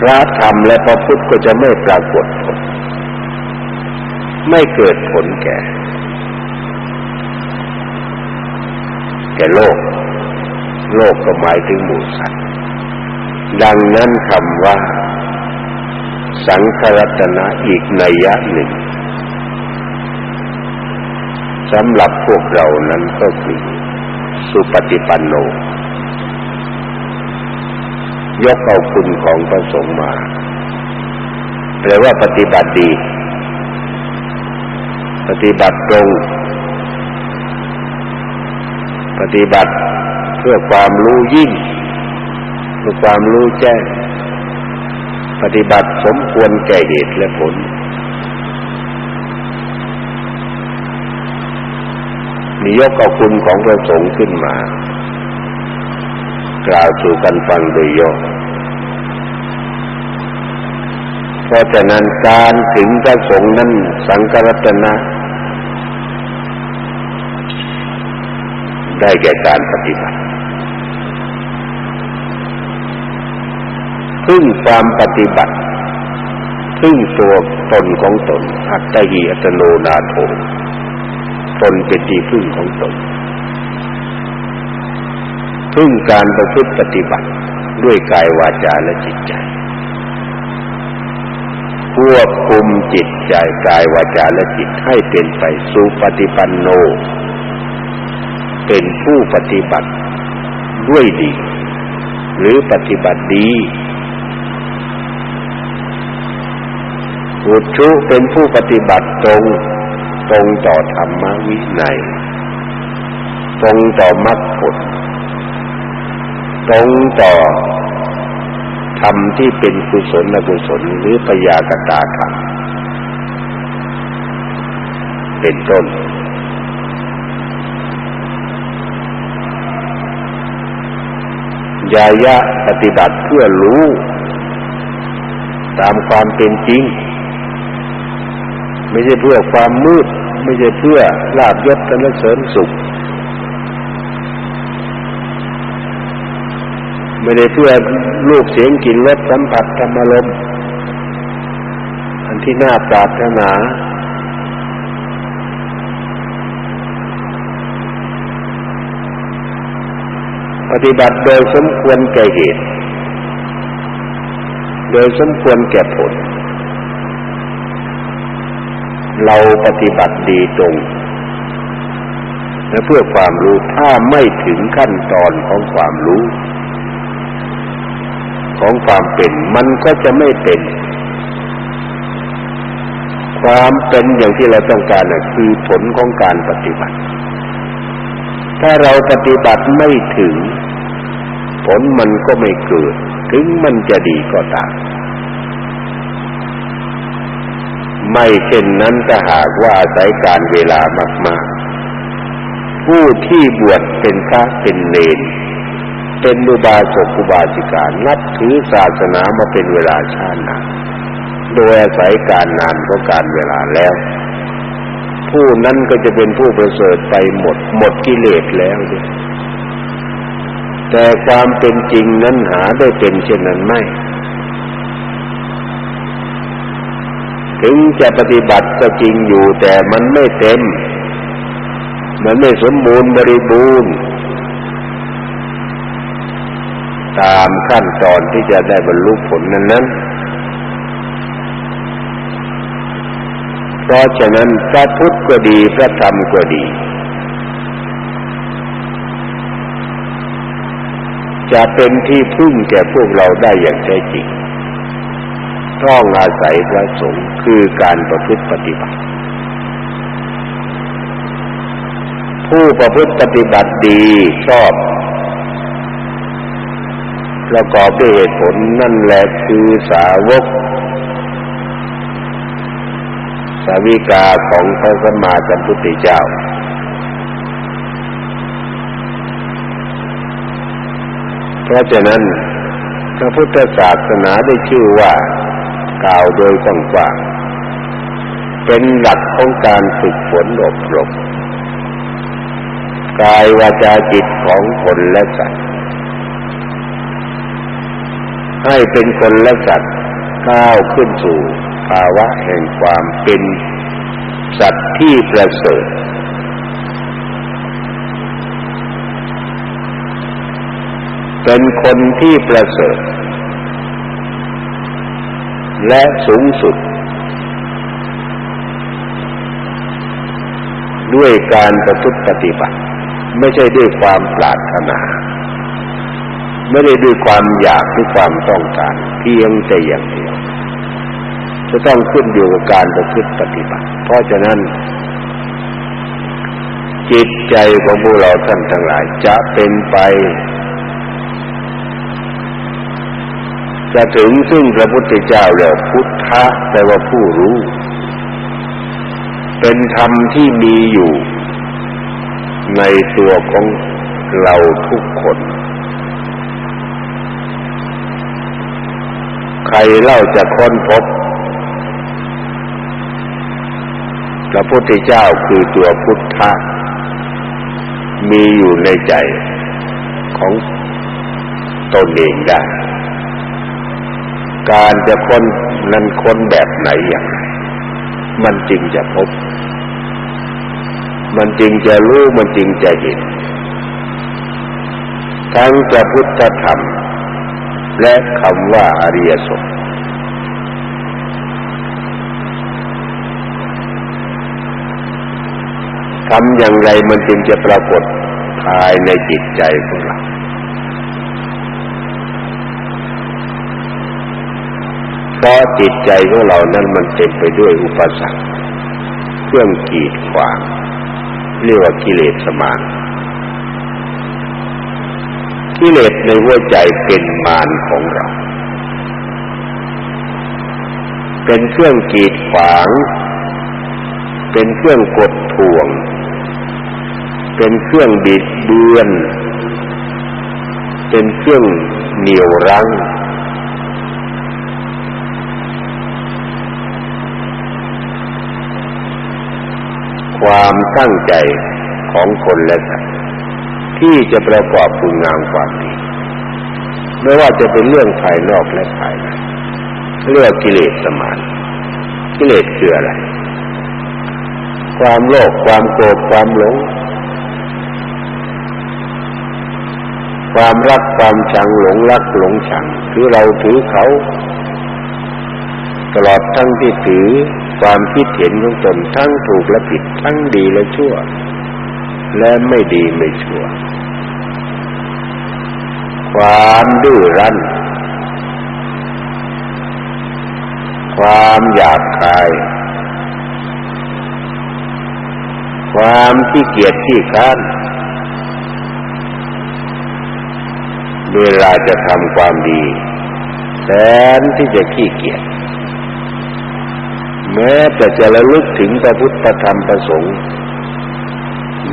[SPEAKER 1] พระธรรมและพระพุทธก็จะไม่ปรากฏผล ไม่เกิดผลแก่ แก่โลก โลกก็หมายถึงหมู่สัตว์ดังนั้นคำว่า สังฆรัตนะอีกนัยยะหนึ่ง สำหรับพวกเรานั้นก็คือ สุปฏิปันโน ยกเอาคุณของพระสงฆ์มา แปลว่าปฏิบัติดี ปฏิบัติตรง ปฏิบัติเพื่อความรู้ยิ่งคือความรู้แจ้ง ปฏิบัติสมควรแก่เหตุและผล มียกเอาคุณของพระสงฆ์ขึ้นมา กล่าวสู่กันฟังโดยย่อเพราะฉะนั้นการถึงพระสงฆ์นั้นสังกรัตนะ ได้แก่การปฏิบัติพึ่งความปฏิบัติพึ่งตัวตนของตนอัตติอัตโนนาโถ ตนเป็นที่พึ่งของตน พึ่งการประพฤติปฏิบัติด้วยกายวาจาและจิตใจ ควบคุมจิตใจกายวาจาและจิตให้เป็นไปสู่ปฏิปันโน เป็นผู้ปฏิบัติด้วยดี หรือปฏิบัติดีอุชุเป็นผู้ปฏิบัติตรง ตรงต่อธรรมวินัย ตรงต่อมรรคผล ตรงต่อธรรมที่เป็นกุศลอกุศลหรือปยากตาธรรม เป็นต้น ยายะปฏิบัติเพื่อรู้ ตามความเป็นจริง ไม่ใช่เพื่อความมืด ไม่ใช่เพื่อลาบยศสรรเสริญสุข ไม่ได้เพื่อลูกเสียงกลิ่นรสสัมผัสธรรมลมอันที่น่าปรารถนา ปฏิบัติโดยสมควรแก่เหตุ โดยสมควรแก่ผล เราปฏิบัติดีตรงและเพื่อความรู้ถ้าไม่ถึงขั้นตอนของความรู้ ของความเป็นมันก็จะไม่เป็น ความเป็นอย่างที่เราต้องการนะคือผลของการปฏิบัติ ถ้าเราปฏิบัติไม่ถึง ผลมันก็ไม่เกิด ถึงมันจะดีก็ตาม ไม่เช่นนั้นถ้าหากว่าอาศัยการเวลามากๆ ผู้ที่บวชเป็นพระเป็นเลนเป็นอุบาสกอุบาสิกานับถือศาสนามาเป็นเวลาชาตินานโดยอาศัยการนานของการเวลาแล้ว ผู้นั้นก็จะเป็นผู้ประเสริฐไปหมดหมดกิเลสแล้วเนี่ยแต่ความเป็นจริงนั้นหาได้เป็นเช่นนั้นไม่ ถึงจะปฏิบัติก็จริงอยู่ แต่มันไม่เต็ม มันไม่สมบูรณ์บริบูรณ์ตามขั้นตอนที่จะได้บรรลุผลนั้นนั้นเพราะฉะนั้นพระพุทธก็ดีพระธรรมก็ดี จะเป็นที่พึ่งแก่พวกเราได้อย่างแท้จริง ต้องอาศัยพระสงฆ์คือการประพฤติปฏิบัติ ผู้ประพฤติปฏิบัติดีชอบประกอบด้วยเหตุผลนั่นแหละคือสาวก สาวิกาของพระสัมมาสัมพุทธเจ้า เพราะฉะนั้นพระพุทธศาสนาได้ชื่อว่า กล่าวโดยกว้างเป็นหลักของการฝึกฝนอบรมกายวาจาจิตของคนและสัตว์ ให้เป็นคนและสัตว์ก้าวขึ้นสู่ภาวะแห่งความเป็นสัตว์ที่ประเสริฐเป็นคนที่ประเสริฐ และสูงสุด ด้วยการประพฤติปฏิบัติ ไม่ใช่ด้วยความปรารถนา ไม่ได้ด้วยความอยากด้วยความต้องการเพียงแต่อย่างเดียวจะต้องขึ้นอยู่กับการประพฤติปฏิบัติ เพราะฉะนั้น จิตใจของพวกเราท่านทั้งหลายจะเป็นไป จะถึงซึ่งพระพุทธเจ้าแล้วพุทธะแปลว่าผู้รู้ เป็นธรรมที่มีอยู่ ในตัวของเราทุกคน ใครเล่าจะค้นพบ พระพุทธเจ้าคือตัวพุทธะมีอยู่ในใจของตนเองได้ การจะค้นนั้นค้นแบบไหนอย่างไรมันจริงจะพบ มันจริงจะรู้มันจริงจะเห็น ทั้งจะพุทธธรรม และคำว่าอริยสงฆ์ทำอย่างไรมันจึงจะปรากฏภายในจิตใจของเรา เพราะจิตใจของเรานั้นมันเต็มไปด้วยอุปสรรคเครื่องกีดขวางเรียกว่ากิเลสมารกิเลสในหัวใจเป็นมารของเรา เป็นเครื่องกีดขวาง เป็นเครื่องกดท่วง เป็นเครื่องบิดเบือน เป็นเครื่องเหนี่ยวรั้ง ความตั้งใจของคนและสัตว์ที่จะประกอบคุณงามความดีไม่ว่าจะเป็นเรื่องภายนอกและภายในเรื่องกิเลสสมานกิเลสคืออะไร ความโลภความโกรธความหลง ความรักความชังหลงรักหลงชังคือเราถือเขา ตลอดทั้งที่ถือความคิดเห็นของตนทั้งถูกและผิดทั้งดีและชั่ว และไม่ดีไม่ชั่ว ความดื้อรั้น ความอยากคาย ความที่เกียจที่ค้านเวลาจะทำความดีแสนที่จะขี้เกียจ แม้แต่จะระลึกถึงพระพุทธธรรมประสงค์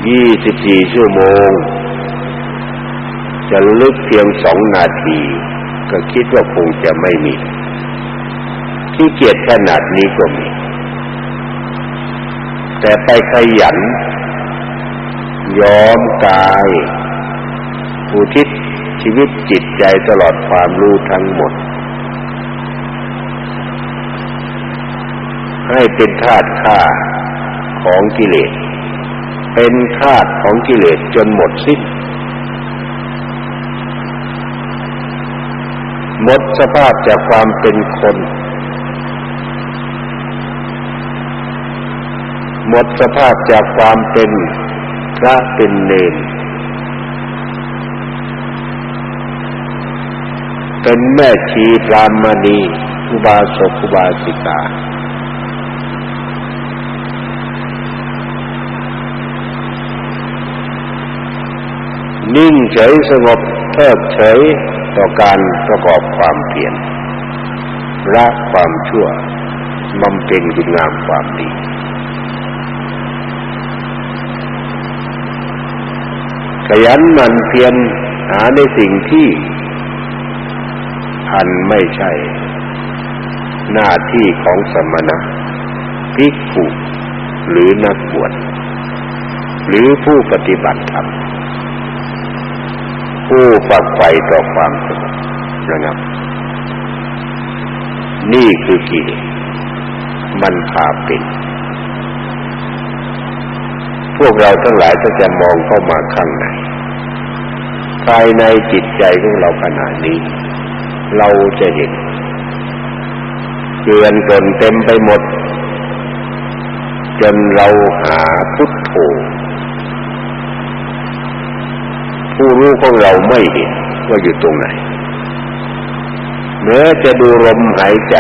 [SPEAKER 1] ยี่สิบสี่ชั่วโมง จะลึกเพียงสองนาที ก็คิดว่าคงจะไม่มีที่เกียจขนาดนี้ก็มี แต่ไปขยัน ยอมกายอุทิศชีวิตจิตใจตลอดความรู้ทั้งหมด ให้เป็นธาตุข้าของกิเลส เป็นธาตุของกิเลสจนหมดสิ้น หมดสภาพจากความเป็นคน หมดสภาพจากความเป็นพระเป็นเนรเป็นแม่ชีพรามณีอุบาสกอุบาสิกา นิ่งเฉยสงบเพิกเฉยต่อการประกอบความเพียรละความชั่วบำเพ็ญคุณงามความดี ขยันหมั่นเพียรหาในสิ่งที่อันไม่ใช่ หน้าที่ของสมณะภิกขุหรือนักบวชหรือผู้ปฏิบัติธรรม ผู้ฝักใฝ่ต่อความสงบระงับ นี่คือกิเลสมันพาเป็น พวกเราทั้งหลายถ้าจะมองเข้ามาข้างในภายในจิตใจของเราขณะนี้ เราจะเห็นเกลื่อนกลนเต็มไปหมด จนเราหาพุทโธผู้ รู้ของเราไม่เห็นว่าอยู่ตรงไหนแม้จะดูลมหายใจ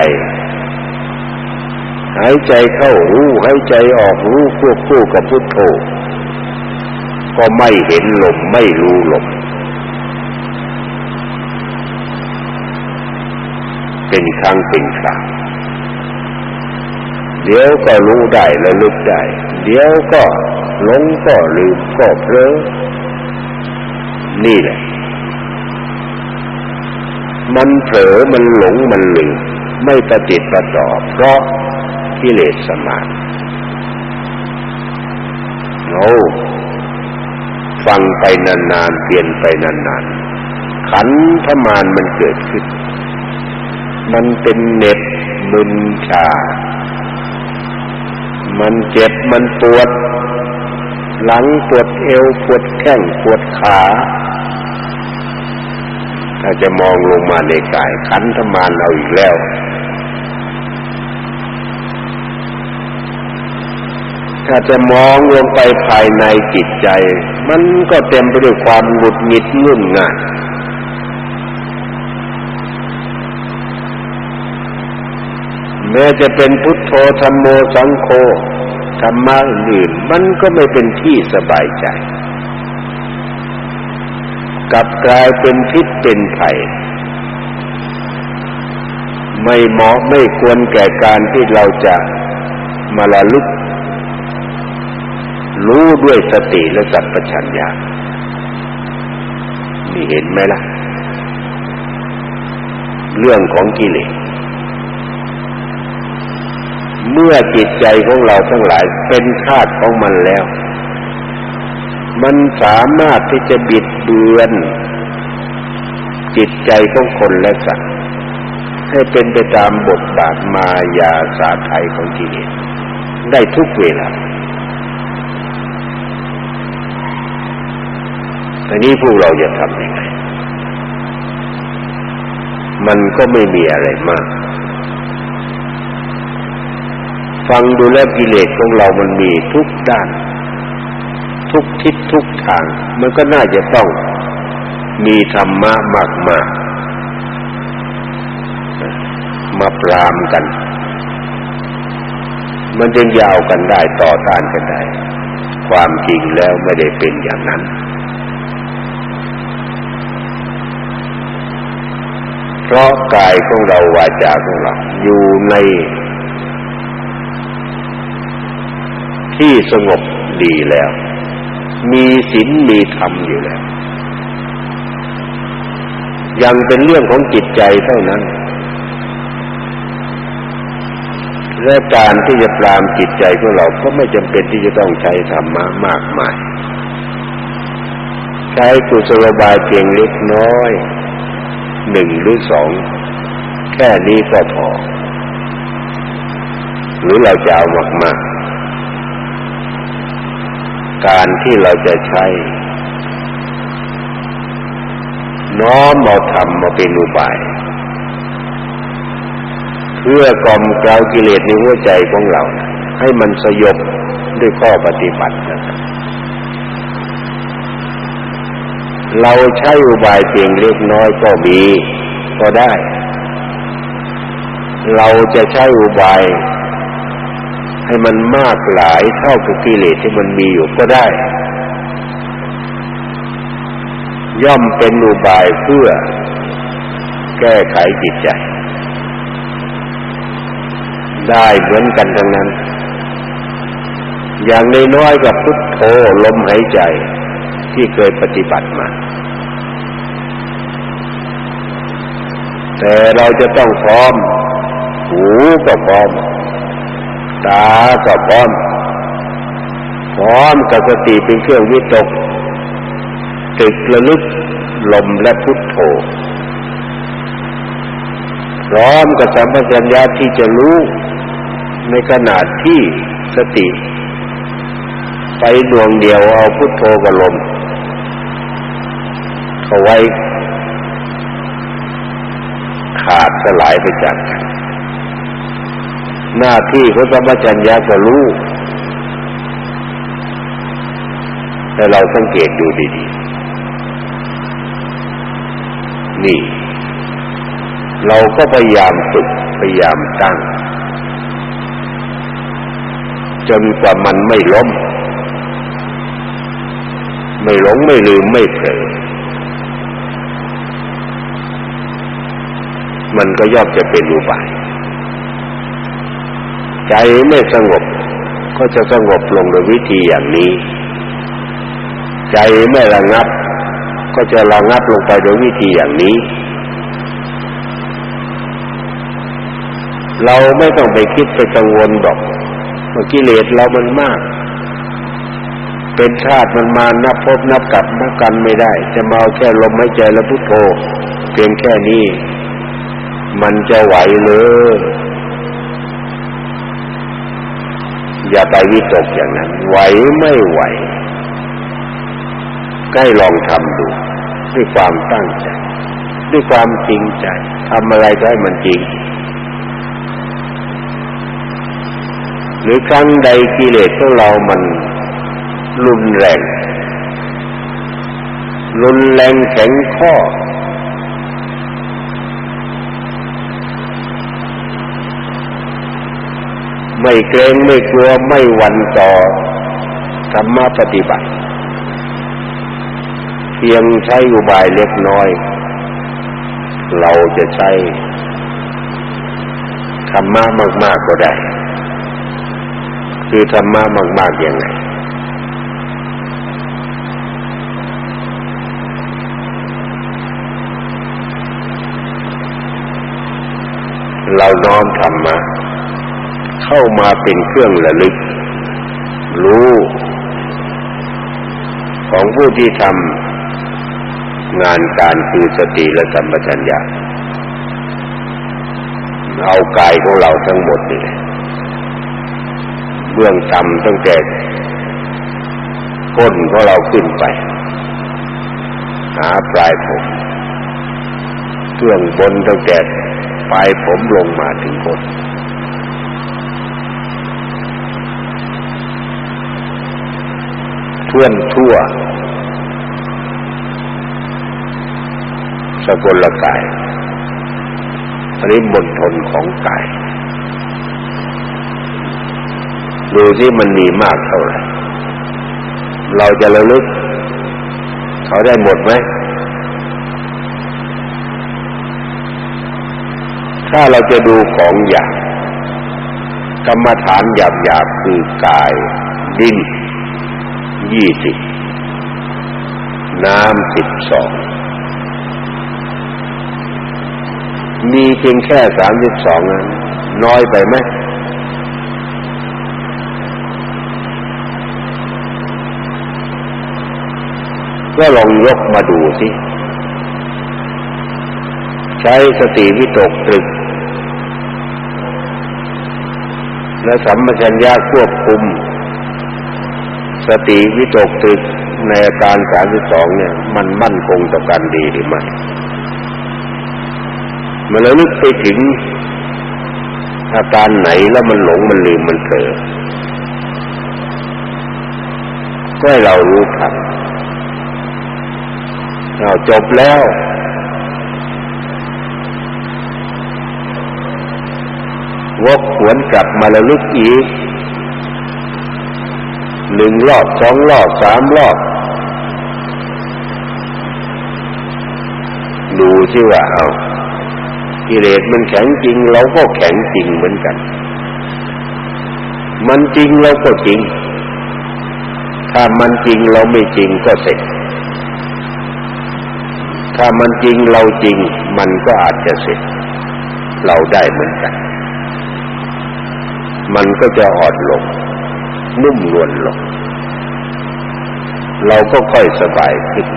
[SPEAKER 1] หายใจเข้ารู้หายใจออกรู้ควบคู่กับพุทโธก็ไม่เห็นลมไม่รู้ลมเป็นครั้งเป็นคราวเดี๋ยวก็รู้ได้แล้วลึกได้ เดี๋ยวก็หลงก็ลืมก็เพลอ นี่แหละ มันเผลอมันหลงมันลืมไม่ประจิตประต่อ เพราะกิเลสสมานโอ้ฟังไปนานๆเปลี่ยนไปนานๆ ขันธมานมันเกิดขึ้น มันเป็นเน็บมึนชา มันเจ็บมันปวด หลังปวดเอวปวดแข้งปวดขา ถ้าจะมองลงมาในกาย ขันธมานเอาอีกแล้ว ถ้าจะมองลงไปภายในจิตใจ มันก็เต็มไปด้วยความหงุดหงิดงุ่นง่ายแม้จะเป็นพุทโธธรรมโมสังโฆธรรมะอื่น มันก็ไม่เป็นที่สบายใจ กลับกลายเป็นพิษเป็นภัยไม่เหมาะไม่ควรแก่การที่เราจะมาละลึก รู้ด้วยสติและสัพพัญญานี่เห็นไหมล่ะ เรื่องของกิเลสเมื่อจิตใจของเราทั้งหลายเป็นธาตุของมันแล้ว มันสามารถที่จะบิด บือน จิตใจของคนและสัตว์ให้เป็นไปตามบทบาทมายาสาไทยของกิเลสได้ทุกเวลาแต่นี้พวกเราจะทำยังไง มันก็ไม่มีอะไรมาก ฟังดูแลกิเลสของเรามันมีทุกด้าน ทุกทิศทุกทาง มันก็น่าจะต้องมีธรรมะมากมามาปรามกัน มันจึงยาวกันได้ต่อต้านกันได้ ความจริงแล้วไม่ได้เป็นอย่างนั้น เพราะกายของเราวาจาของเรา อยู่ใน ที่สงบดีแล้ว มีศีลมีธรรมอยู่แล้ว ยังเป็นเรื่องของจิตใจเท่านั้น และการที่จะปรามจิตใจของเราก็ไม่จำเป็นที่จะต้องใช้ธรรมะมากมาย ใช้กุศโลบายเพียงเล็กน้อยหนึ่งหรือสองแค่นี้ก็พอ หรือเราจะเอามากๆ การที่เราจะใช้ น้อมเอาธรรมมาเป็นอุบาย เพื่อกล่อมกล่าวกิเลสในหัวใจของเรา ให้มันสยบด้วยข้อปฏิบัตินะครับเราใช้อุบายเพียงเล็กน้อยก็มีก็ได้ เราจะใช้อุบาย ให้มันมากหลายเท่ากับกิเลสที่มันมีอยู่ก็ได้ ย่อมเป็นอุบายเพื่อแก้ไขจิตใจ ได้เหมือนกันทั้งนั้น อย่างน้อยๆกับพุทโธลมหายใจที่เคยปฏิบัติมา แต่เราจะต้องพร้อม หูก็พร้อม ตาก็พร้อม พร้อมกับสติเป็นเครื่องวิตกตึกระลึกลมและพุทโธพร้อมกับสัมปชัญญะที่จะรู้ในขณะที่สติ ไปดวงเดียวเอาพุทโธกับลมเขาไว้ขาดสลายไปจากกัน หน้าที่ของสัมจัญญาก็รู้แต่เราสังเกตดูดีๆ นี่ เราก็พยายามฝึกพยายามตั้ง จนกว่ามันไม่ล้ม ไม่หลงไม่ลืมไม่เผลอมันก็ย่อมจะเป็นอุบาย ใจไม่สงบ ก็จะสงบลงโดยวิธีอย่างนี้ ใจไม่ระงับ ก็จะระงับลงไปโดยวิธีอย่างนี้ เราไม่ต้องไปคิดไปกังวลดอกว่ากิเลสเรามันมาก เป็นชาติมันมานับพบนับกลับนับกันไม่ได้ จะมาเอาแค่ลมหายใจและพุทโธเพียงแค่นี้ มันจะไหวเลย อย่าไปวิตกอย่างนั้น ไหวไม่ไหวใกล้ลองทำดู ด้วยความตั้งใจ ด้วยความจริงใจทำอะไรก็ให้มันจริง หรือครั้งใดกิเลสของเรามันรุนแรง รุนแรงแข็งข้อ ไม่เกรงไม่กลัวไม่หวั่นต่อธรรมะปฏิบัติ เพียงใช้อุบายเล็กน้อย เราจะใช้ธรรมะมาก ๆก็ได้ คือธรรมะมากๆยังไงเราน้อมธรรมะ เข้ามาเป็นเครื่องระลึก รู้ ของผู้ที่ทำงานการคือสติและสัมปชัญญะเอากายของเราทั้งหมดนี่เบื้องต่ำตั้งแต่ก้นของเราขึ้นไป หาปลายผมเบื้องบนตั้งแต่ปลายผมลงมาถึงก้น ท่วนทั่ว สกลกายอันนี้บนทนของกาย ดูที่มันมีมากเท่าไหร่ เราจะระลึก เขาได้หมดไหม ถ้าเราจะดูของอย่างกรรมฐานหยาบๆคือกาย ดิน ยี่สิบน้ำสิบสองมีเพียงแค่สามสิบสองนั้นน้อยไปไหมก็ลองยกมาดูสิ ใช้สติวิตกตรึก และสัมปชัญญะควบคุม สติวิตกตึกในอาการสามสิบสองเนี่ย มันมั่นคงต่อกันดีหรือไม่มันระลึกไปถึงอาการไหนแล้วมันหลงมันลืมมันเผลอก็ให้เรารู้ทันเราจบแล้ว วกหวนกลับมาระลึกอีก หนึ่งรอบสองรอบสามรอบ ดูสิว่าเอากิเลสมันแข็งจริง เราก็แข็งจริงเหมือนกัน มันจริงเราก็จริง ถ้ามันจริงเราไม่จริงก็เสร็จ ถ้ามันจริงเราจริง มันก็อาจจะเสร็จ เราได้เหมือนกัน มันก็จะอ่อนลง นุ่มนวลลง เราก็ค่อยสบายขึ้น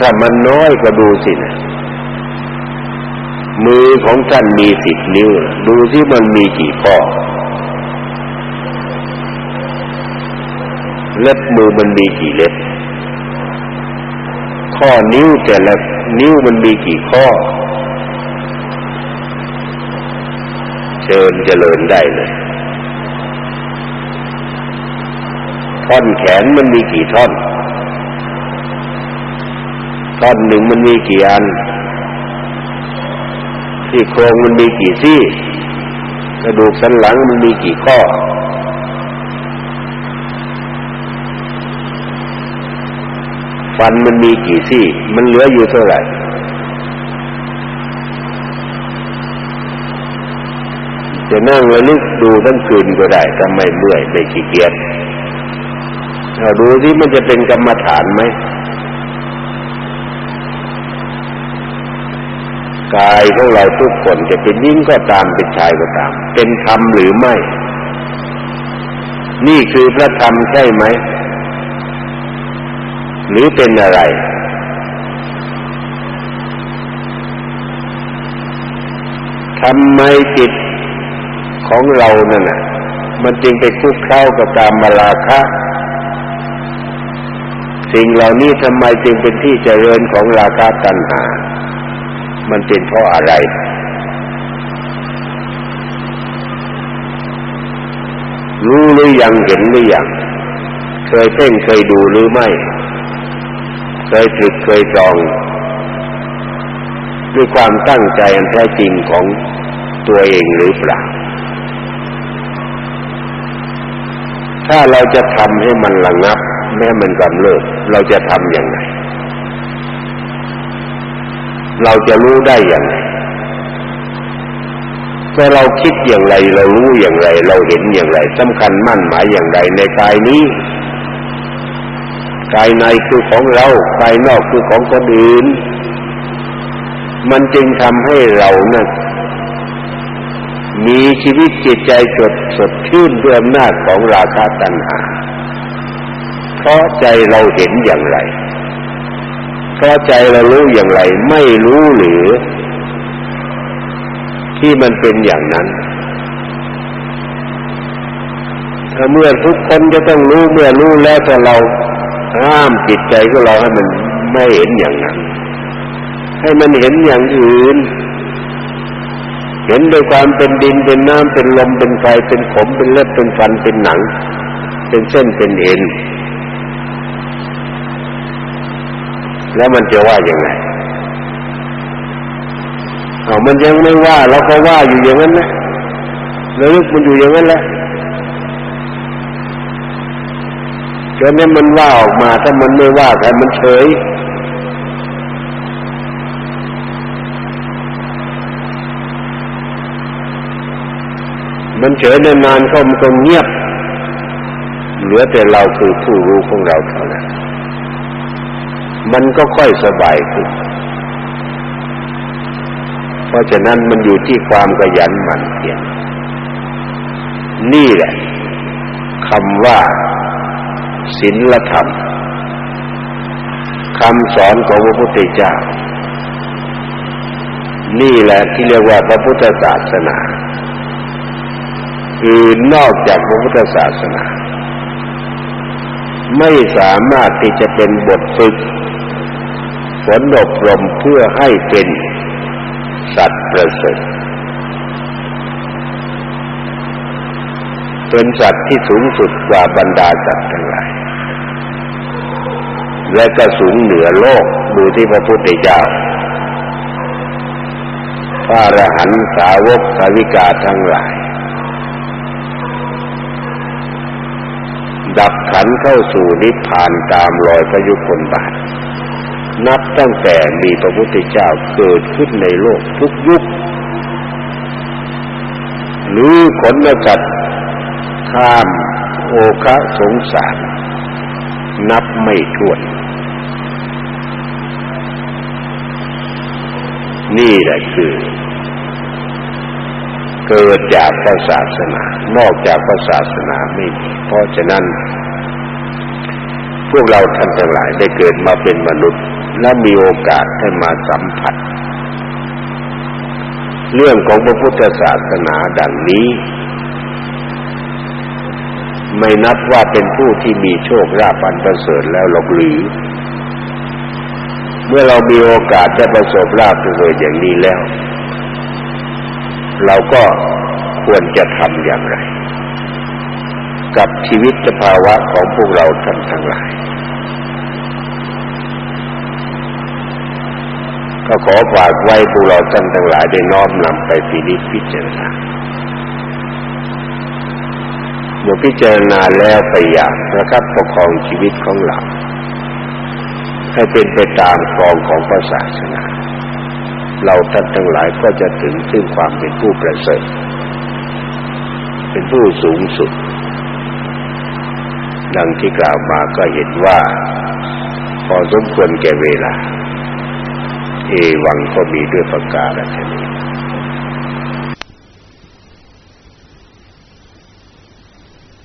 [SPEAKER 1] ถ้ามันน้อยก็ดูสินะมือของท่านมีสิบนิ้ว ดูที่มันมีกี่ข้อ เล็บมือมันมีกี่เล็บ ข้อนิ้วแต่ละนิ้วมันมีกี่ข้อ เชิญเจริญได้เลย ท่อนแขนมันมีกี่ท่อน ท่อนหนึ่งมันมีกี่อันที่โครงมันมีกี่ซี่ กระดูกสันหลังมันมีกี่ข้อ ฟันมันมีกี่ซี่ มันเหลืออยู่เท่าไหร่ จะนั่งระลึกดูทั้งคืนก็ได้ถ้าไม่เมื่อยไม่ขี้เกียจ ดูที่มันจะเป็นกรรมฐานไหมกายของเราทุกคนจะเป็นยิ่งก็ตามเป็นชายก็ตาม เป็นธรรมหรือไม่ นี่คือพระธรรมใช่ไหม หรือเป็นอะไร ทำไมจิตของเรานั่นน่ะ มันจึงไปคลุกเข้ากับกามาลาคะ สิ่งเหล่านี้ทำไมจึงเป็นที่เจริญของราคะตัณหา มันเป็นเพราะอะไร รู้หรือยังเห็นหรือยัง เคยเพ่งเคยดูหรือไม่ เคยฝึกเคยจอง ด้วยความตั้งใจอันแท้จริงของตัวเองหรือเปล่า ถ้าเราจะทำให้มันระงับแม้มันกำเริบเราจะทำอย่างไรเราจะรู้ได้อย่างไรถ้าเราคิดอย่างไร เรารู้อย่างไร เราเห็นอย่างไรสำคัญมั่นหมายอย่างไรในกายนี้กายในคือของเรากายนอกคือของคนอื่น มันจึงทำให้เรานะ่ะมีชีวิตจิตใจสดสดชื่นด้วยอำนาจของราคะตัณหา เพราะใจเราเห็นอย่างไร เพราะใจเรารู้อย่างไร ไม่รู้หรือ ที่มันเป็นอย่างนั้น ถ้าเมื่อทุกคนจะต้องรู้เมื่อรู้แล้วแต่เราห้ามจิตใจของเราให้มันไม่เห็นอย่างนั้น ให้มันเห็นอย่างอื่น เห็นโดยความเป็นดินเป็นน้ำเป็นลมเป็นไฟเป็นขมเป็นเล็บเป็นฟันเป็นหนัง เป็นเส้นเป็นเอ็น แล้วมันจะว่าอย่างไรเอามันยังไม่ว่าเราก็ว่าอยู่อย่างนั้นนะแล้วลึกมันอยู่อย่างนั้นแหละจนนี้มันว่าออกมาถ้ามันไม่ว่าใครมันเฉยมันเฉยนานๆเขามันก็เงียบ เหลือแต่เราคือผู้รู้ของเราเท่านั้น มันก็ค่อยสบายขึ้น เพราะฉะนั้นมันอยู่ที่ความขยันหมั่นเพียรนี่แหละคำว่าศีลธรรมคำสอนของพระพุทธเจ้า นี่แหละที่เรียกว่าพระพุทธศาสนาอื่นนอกจากพระพุทธศาสนา ไม่สามารถที่จะเป็นบทฝึก ฝนอบรมเพื่อให้เป็นสัตว์ประเสริฐเป็นสัตว์ที่สูงสุดกว่าบรรดาสัตว์ทั้งหลาย และก็สูงเหนือโลกดูที่พระพุทธเจ้าพระอรหันตสาวกสาวิกาทั้งหลาย ดับขันเข้าสู่นิพพานตามรอยพระยุคลบาท นับตั้งแต่มีพระพุทธเจ้าเกิดขึ้นในโลกทุกยุค หรือขนสัตว์ข้ามโอคะสงสาร นับไม่ถ้วน นี่แหละคือ เกิดจากพระศาสนา นอกจากพระศาสนาไม่มีเพราะฉะนั้น พวกเราท่านทั้งหลายได้เกิดมาเป็นมนุษย์ และมีโอกาสได้มาสัมผัส เรื่องของพระพุทธศาสนาดังนี้ ไม่นับว่าเป็นผู้ที่มีโชคลาภอันประเสริฐแล้วหรอกหรือ เมื่อเรามีโอกาสได้ประสบลาภประเสริฐอย่างนี้แล้ว เราก็ควรจะทำอย่างไร กับชีวิตสภาวะของพวกเราท่านทั้งหลาย ก็ขอฝากไว้พวกเราท่านทั้งหลายได้น้อมนำไปพินิจพิจารณาเมื่อพิจารณาแล้วไปอย่างประคับประคองชีวิตของเรา ให้เป็นไปตามครองของพระศาสนา เราท่านทั้งหลายก็จะถึงซึ่งความเป็นผู้ประเสริฐเป็นผู้สูงสุด ดังที่กล่าวมาก็เห็นว่า พอสมควรแก่เวลา เอวังก็มีด้วยประกาศชนี้